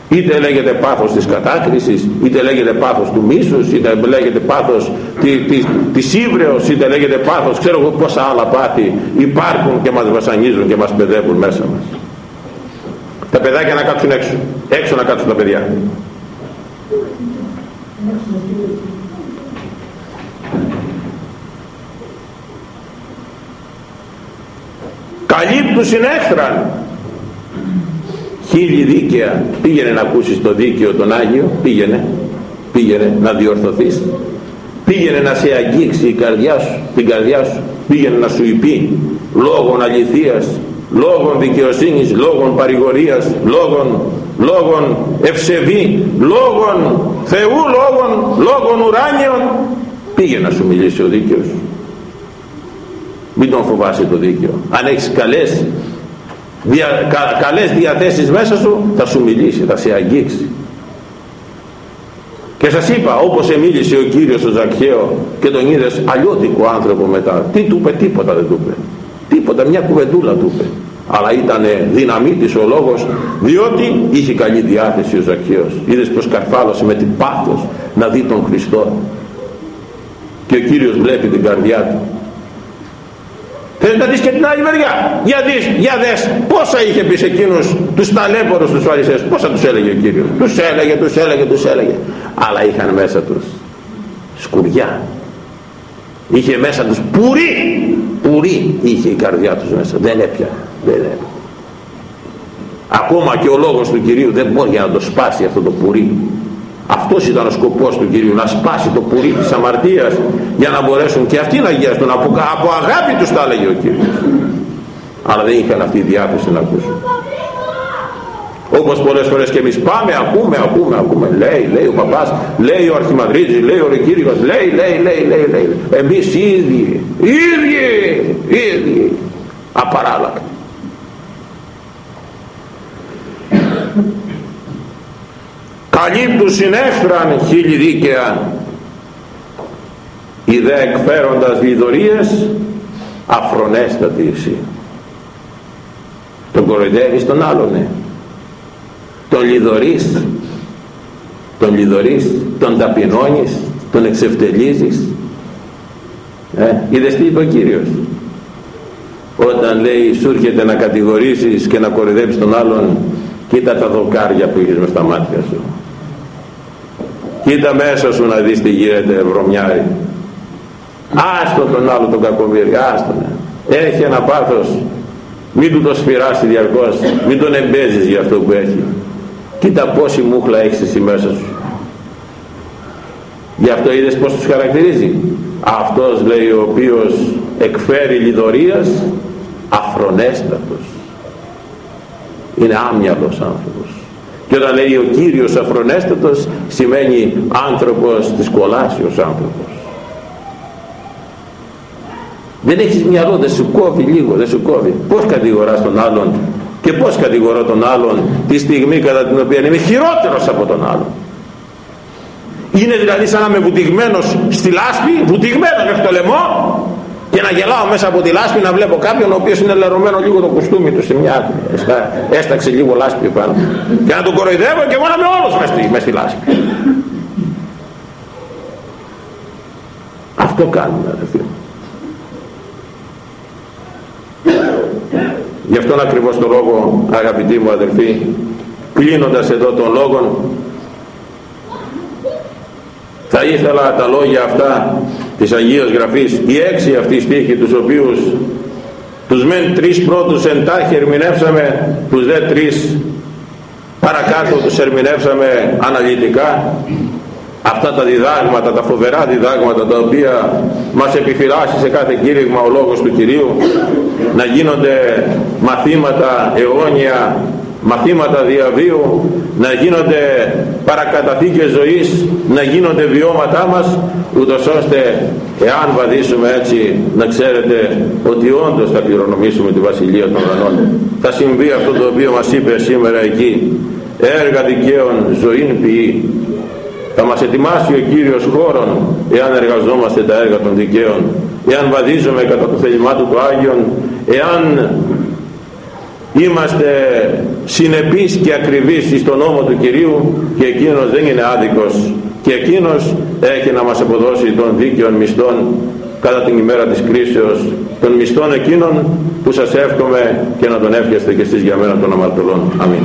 A: Είτε λέγεται πάθος της κατάκρισης είτε λέγεται πάθος του μίσους είτε λέγεται πάθος της, της, της ύβρεως είτε λέγεται πάθος ξέρω εγώ πόσα άλλα πάθη υπάρχουν και μας βασανίζουν και μας παιδεύουν μέσα μας. Τα παιδάκια να κάτσουν έξω έξω να κάτσουν τα παιδιά καλύπτους συνέχθραν χίλιοι δίκαια. Πήγαινε να ακούσεις το δίκαιο τον Άγιο. Πήγαινε. Πήγαινε να διορθωθείς. Πήγαινε να σε αγγίξει η καρδιά σου την καρδιά σου. Πήγαινε να σου υπεί. Λόγων αληθείας λόγων δικαιοσύνης λόγων παρηγορίας λόγων λόγων ευσεβή λόγων Θεού λόγων λόγων ουράνιων. Πήγαινε να σου μιλήσει ο δίκαιος μην τον φοβάσαι το δίκαιο. Αν έχεις καλές, δια, κα, καλές διαθέσεις μέσα σου θα σου μιλήσει, θα σε αγγίξει. Και σας είπα όπως εμίλησε ο Κύριος στο Ζακχαίο και τον είδες αλλιώτικο άνθρωπο μετά τι του είπε τίποτα δεν του είπε. Τίποτα μια κουβεντούλα του είπε. Αλλά ήταν δυναμίτης ο λόγος διότι είχε καλή διάθεση ο Ζακχαίος. Είδες πως καρφάλωσε με την πάθος να δει τον Χριστό. Και ο Κύριος βλέπει την καρδιά του Θες να δεις και την άλλη μεριά. Για δεις, για δες πόσα είχε πει σε εκείνους τους ταλέπορους τους φαρισαίους. Πόσα τους έλεγε ο Κύριος. Τους έλεγε, τους έλεγε, τους έλεγε. Αλλά είχαν μέσα τους σκουριά. Είχε μέσα τους πουρί. Πουρί είχε η καρδιά τους μέσα. Δεν έπια. Δεν έπια. Ακόμα και ο λόγος του Κυρίου δεν μπορεί να το σπάσει αυτό το πουρί αυτός ήταν ο σκοπός του Κυρίου να σπάσει το πουρί της αμαρτίας για να μπορέσουν και αυτοί να αγιαστούν από, από αγάπη τους τα έλεγε ο Κύριος. Αλλά δεν είχαν αυτή η διάθεση να ακούσουν. Ο όπως πολλές φορές και εμείς πάμε ακούμε ακούμε ακούμε. Λέει λέει ο παπάς λέει ο αρχιμαδρίτης λέει ο Ρεκύρικος λέει λέει λέει λέει λέει. Εμείς οι ίδιοι ίδιοι ίδιοι. Απαράλλακτοι καλύπτου συνέφραν χίλι δίκαια οι δε εκφέροντας λιδωρίες αφρονέστατη εσύ. Τον κοροϊδεύεις τον άλλον τον λιδωρείς τον λιδωρείς τον ταπεινώνεις τον εξευτελίζεις. Ε, είδες τι είπε ο Κύριος; Όταν λέει σου έρχεται να κατηγορήσεις και να κοροϊδεύεις τον άλλον κοίτα τα δοκάρια που έχεις μες στα μάτια σου κοίτα μέσα σου να δεις τι γίνεται βρωμιάρι άστο τον άλλο τον κακομύρι άστο έχει ένα πάθος. Μην του το σφυράσει διαρκώς μην τον εμπέζεις για αυτό που έχει. Κοίτα πόση μούχλα έχεις εσύ μέσα σου. Γι' αυτό είδες πως τους χαρακτηρίζει. Αυτός λέει ο οποίος εκφέρει λιδωρίας αφρονέστατος. Είναι άμυαλος άνθρωπος και όταν λέει ο Κύριος αφρονέστατος σημαίνει άνθρωπος της κολάσεως άνθρωπος. Δεν έχεις μυαλό δεν σου κόβει λίγο δεν σου κόβει. Πως κατηγοράς τον άλλον και πως κατηγορώ τον άλλον τη στιγμή κατά την οποία είμαι χειρότερος από τον άλλον. Είναι δηλαδή σαν να είμαι βουτυγμένος στη λάσπη βουτυγμένος μέχρι το λαιμό και να γελάω μέσα από τη λάσπη να βλέπω κάποιον ο οποίος είναι λερωμένο λίγο το κουστούμι του σε μια άκρη. Έσταξε λίγο λάσπη πάνω. Και να τον κοροϊδεύω και εγώ να είμαι όλος μέσα στη, στη λάσπη. Αυτό κάνουμε αδερφοί Γι' αυτόν ακριβώς το λόγο αγαπητοί μου αδελφοί κλείνοντας εδώ τον λόγο θα ήθελα τα λόγια αυτά της Αγίας Γραφής. Οι έξι αυτοί στίχοι τους οποίους τους μεν τρεις πρώτους εντάχει ερμηνεύσαμε τους δε τρεις παρακάτω τους ερμηνεύσαμε αναλυτικά. Αυτά τα διδάγματα, τα φοβερά διδάγματα τα οποία μας επιφυλάσσει σε κάθε κήρυγμα ο λόγος του Κυρίου να γίνονται μαθήματα αιώνια μαθήματα διαβίου να γίνονται παρακαταθήκες ζωής να γίνονται βιώματά μας ούτως ώστε εάν βαδίσουμε έτσι να ξέρετε ότι όντως θα κληρονομήσουμε τη Βασιλεία των Ουρανών. Θα συμβεί αυτό το οποίο μας είπε σήμερα εκεί. Έργα δικαίων ζωήν ποιή θα μας ετοιμάσει ο Κύριος χώρον εάν εργαζόμαστε τα έργα των δικαίων. Εάν βαδίζουμε κατά το θέλημά του του Άγιον εάν είμαστε συνεπείς και ακριβείς στον νόμο του Κυρίου και εκείνος δεν είναι άδικος και εκείνος έχει να μας αποδώσει των δίκαιων μισθών κατά την ημέρα της κρίσεως των μισθών εκείνων που σας εύχομαι και να τον εύχεστε και εσείς για μένα των αμαρτωλών. Αμήν.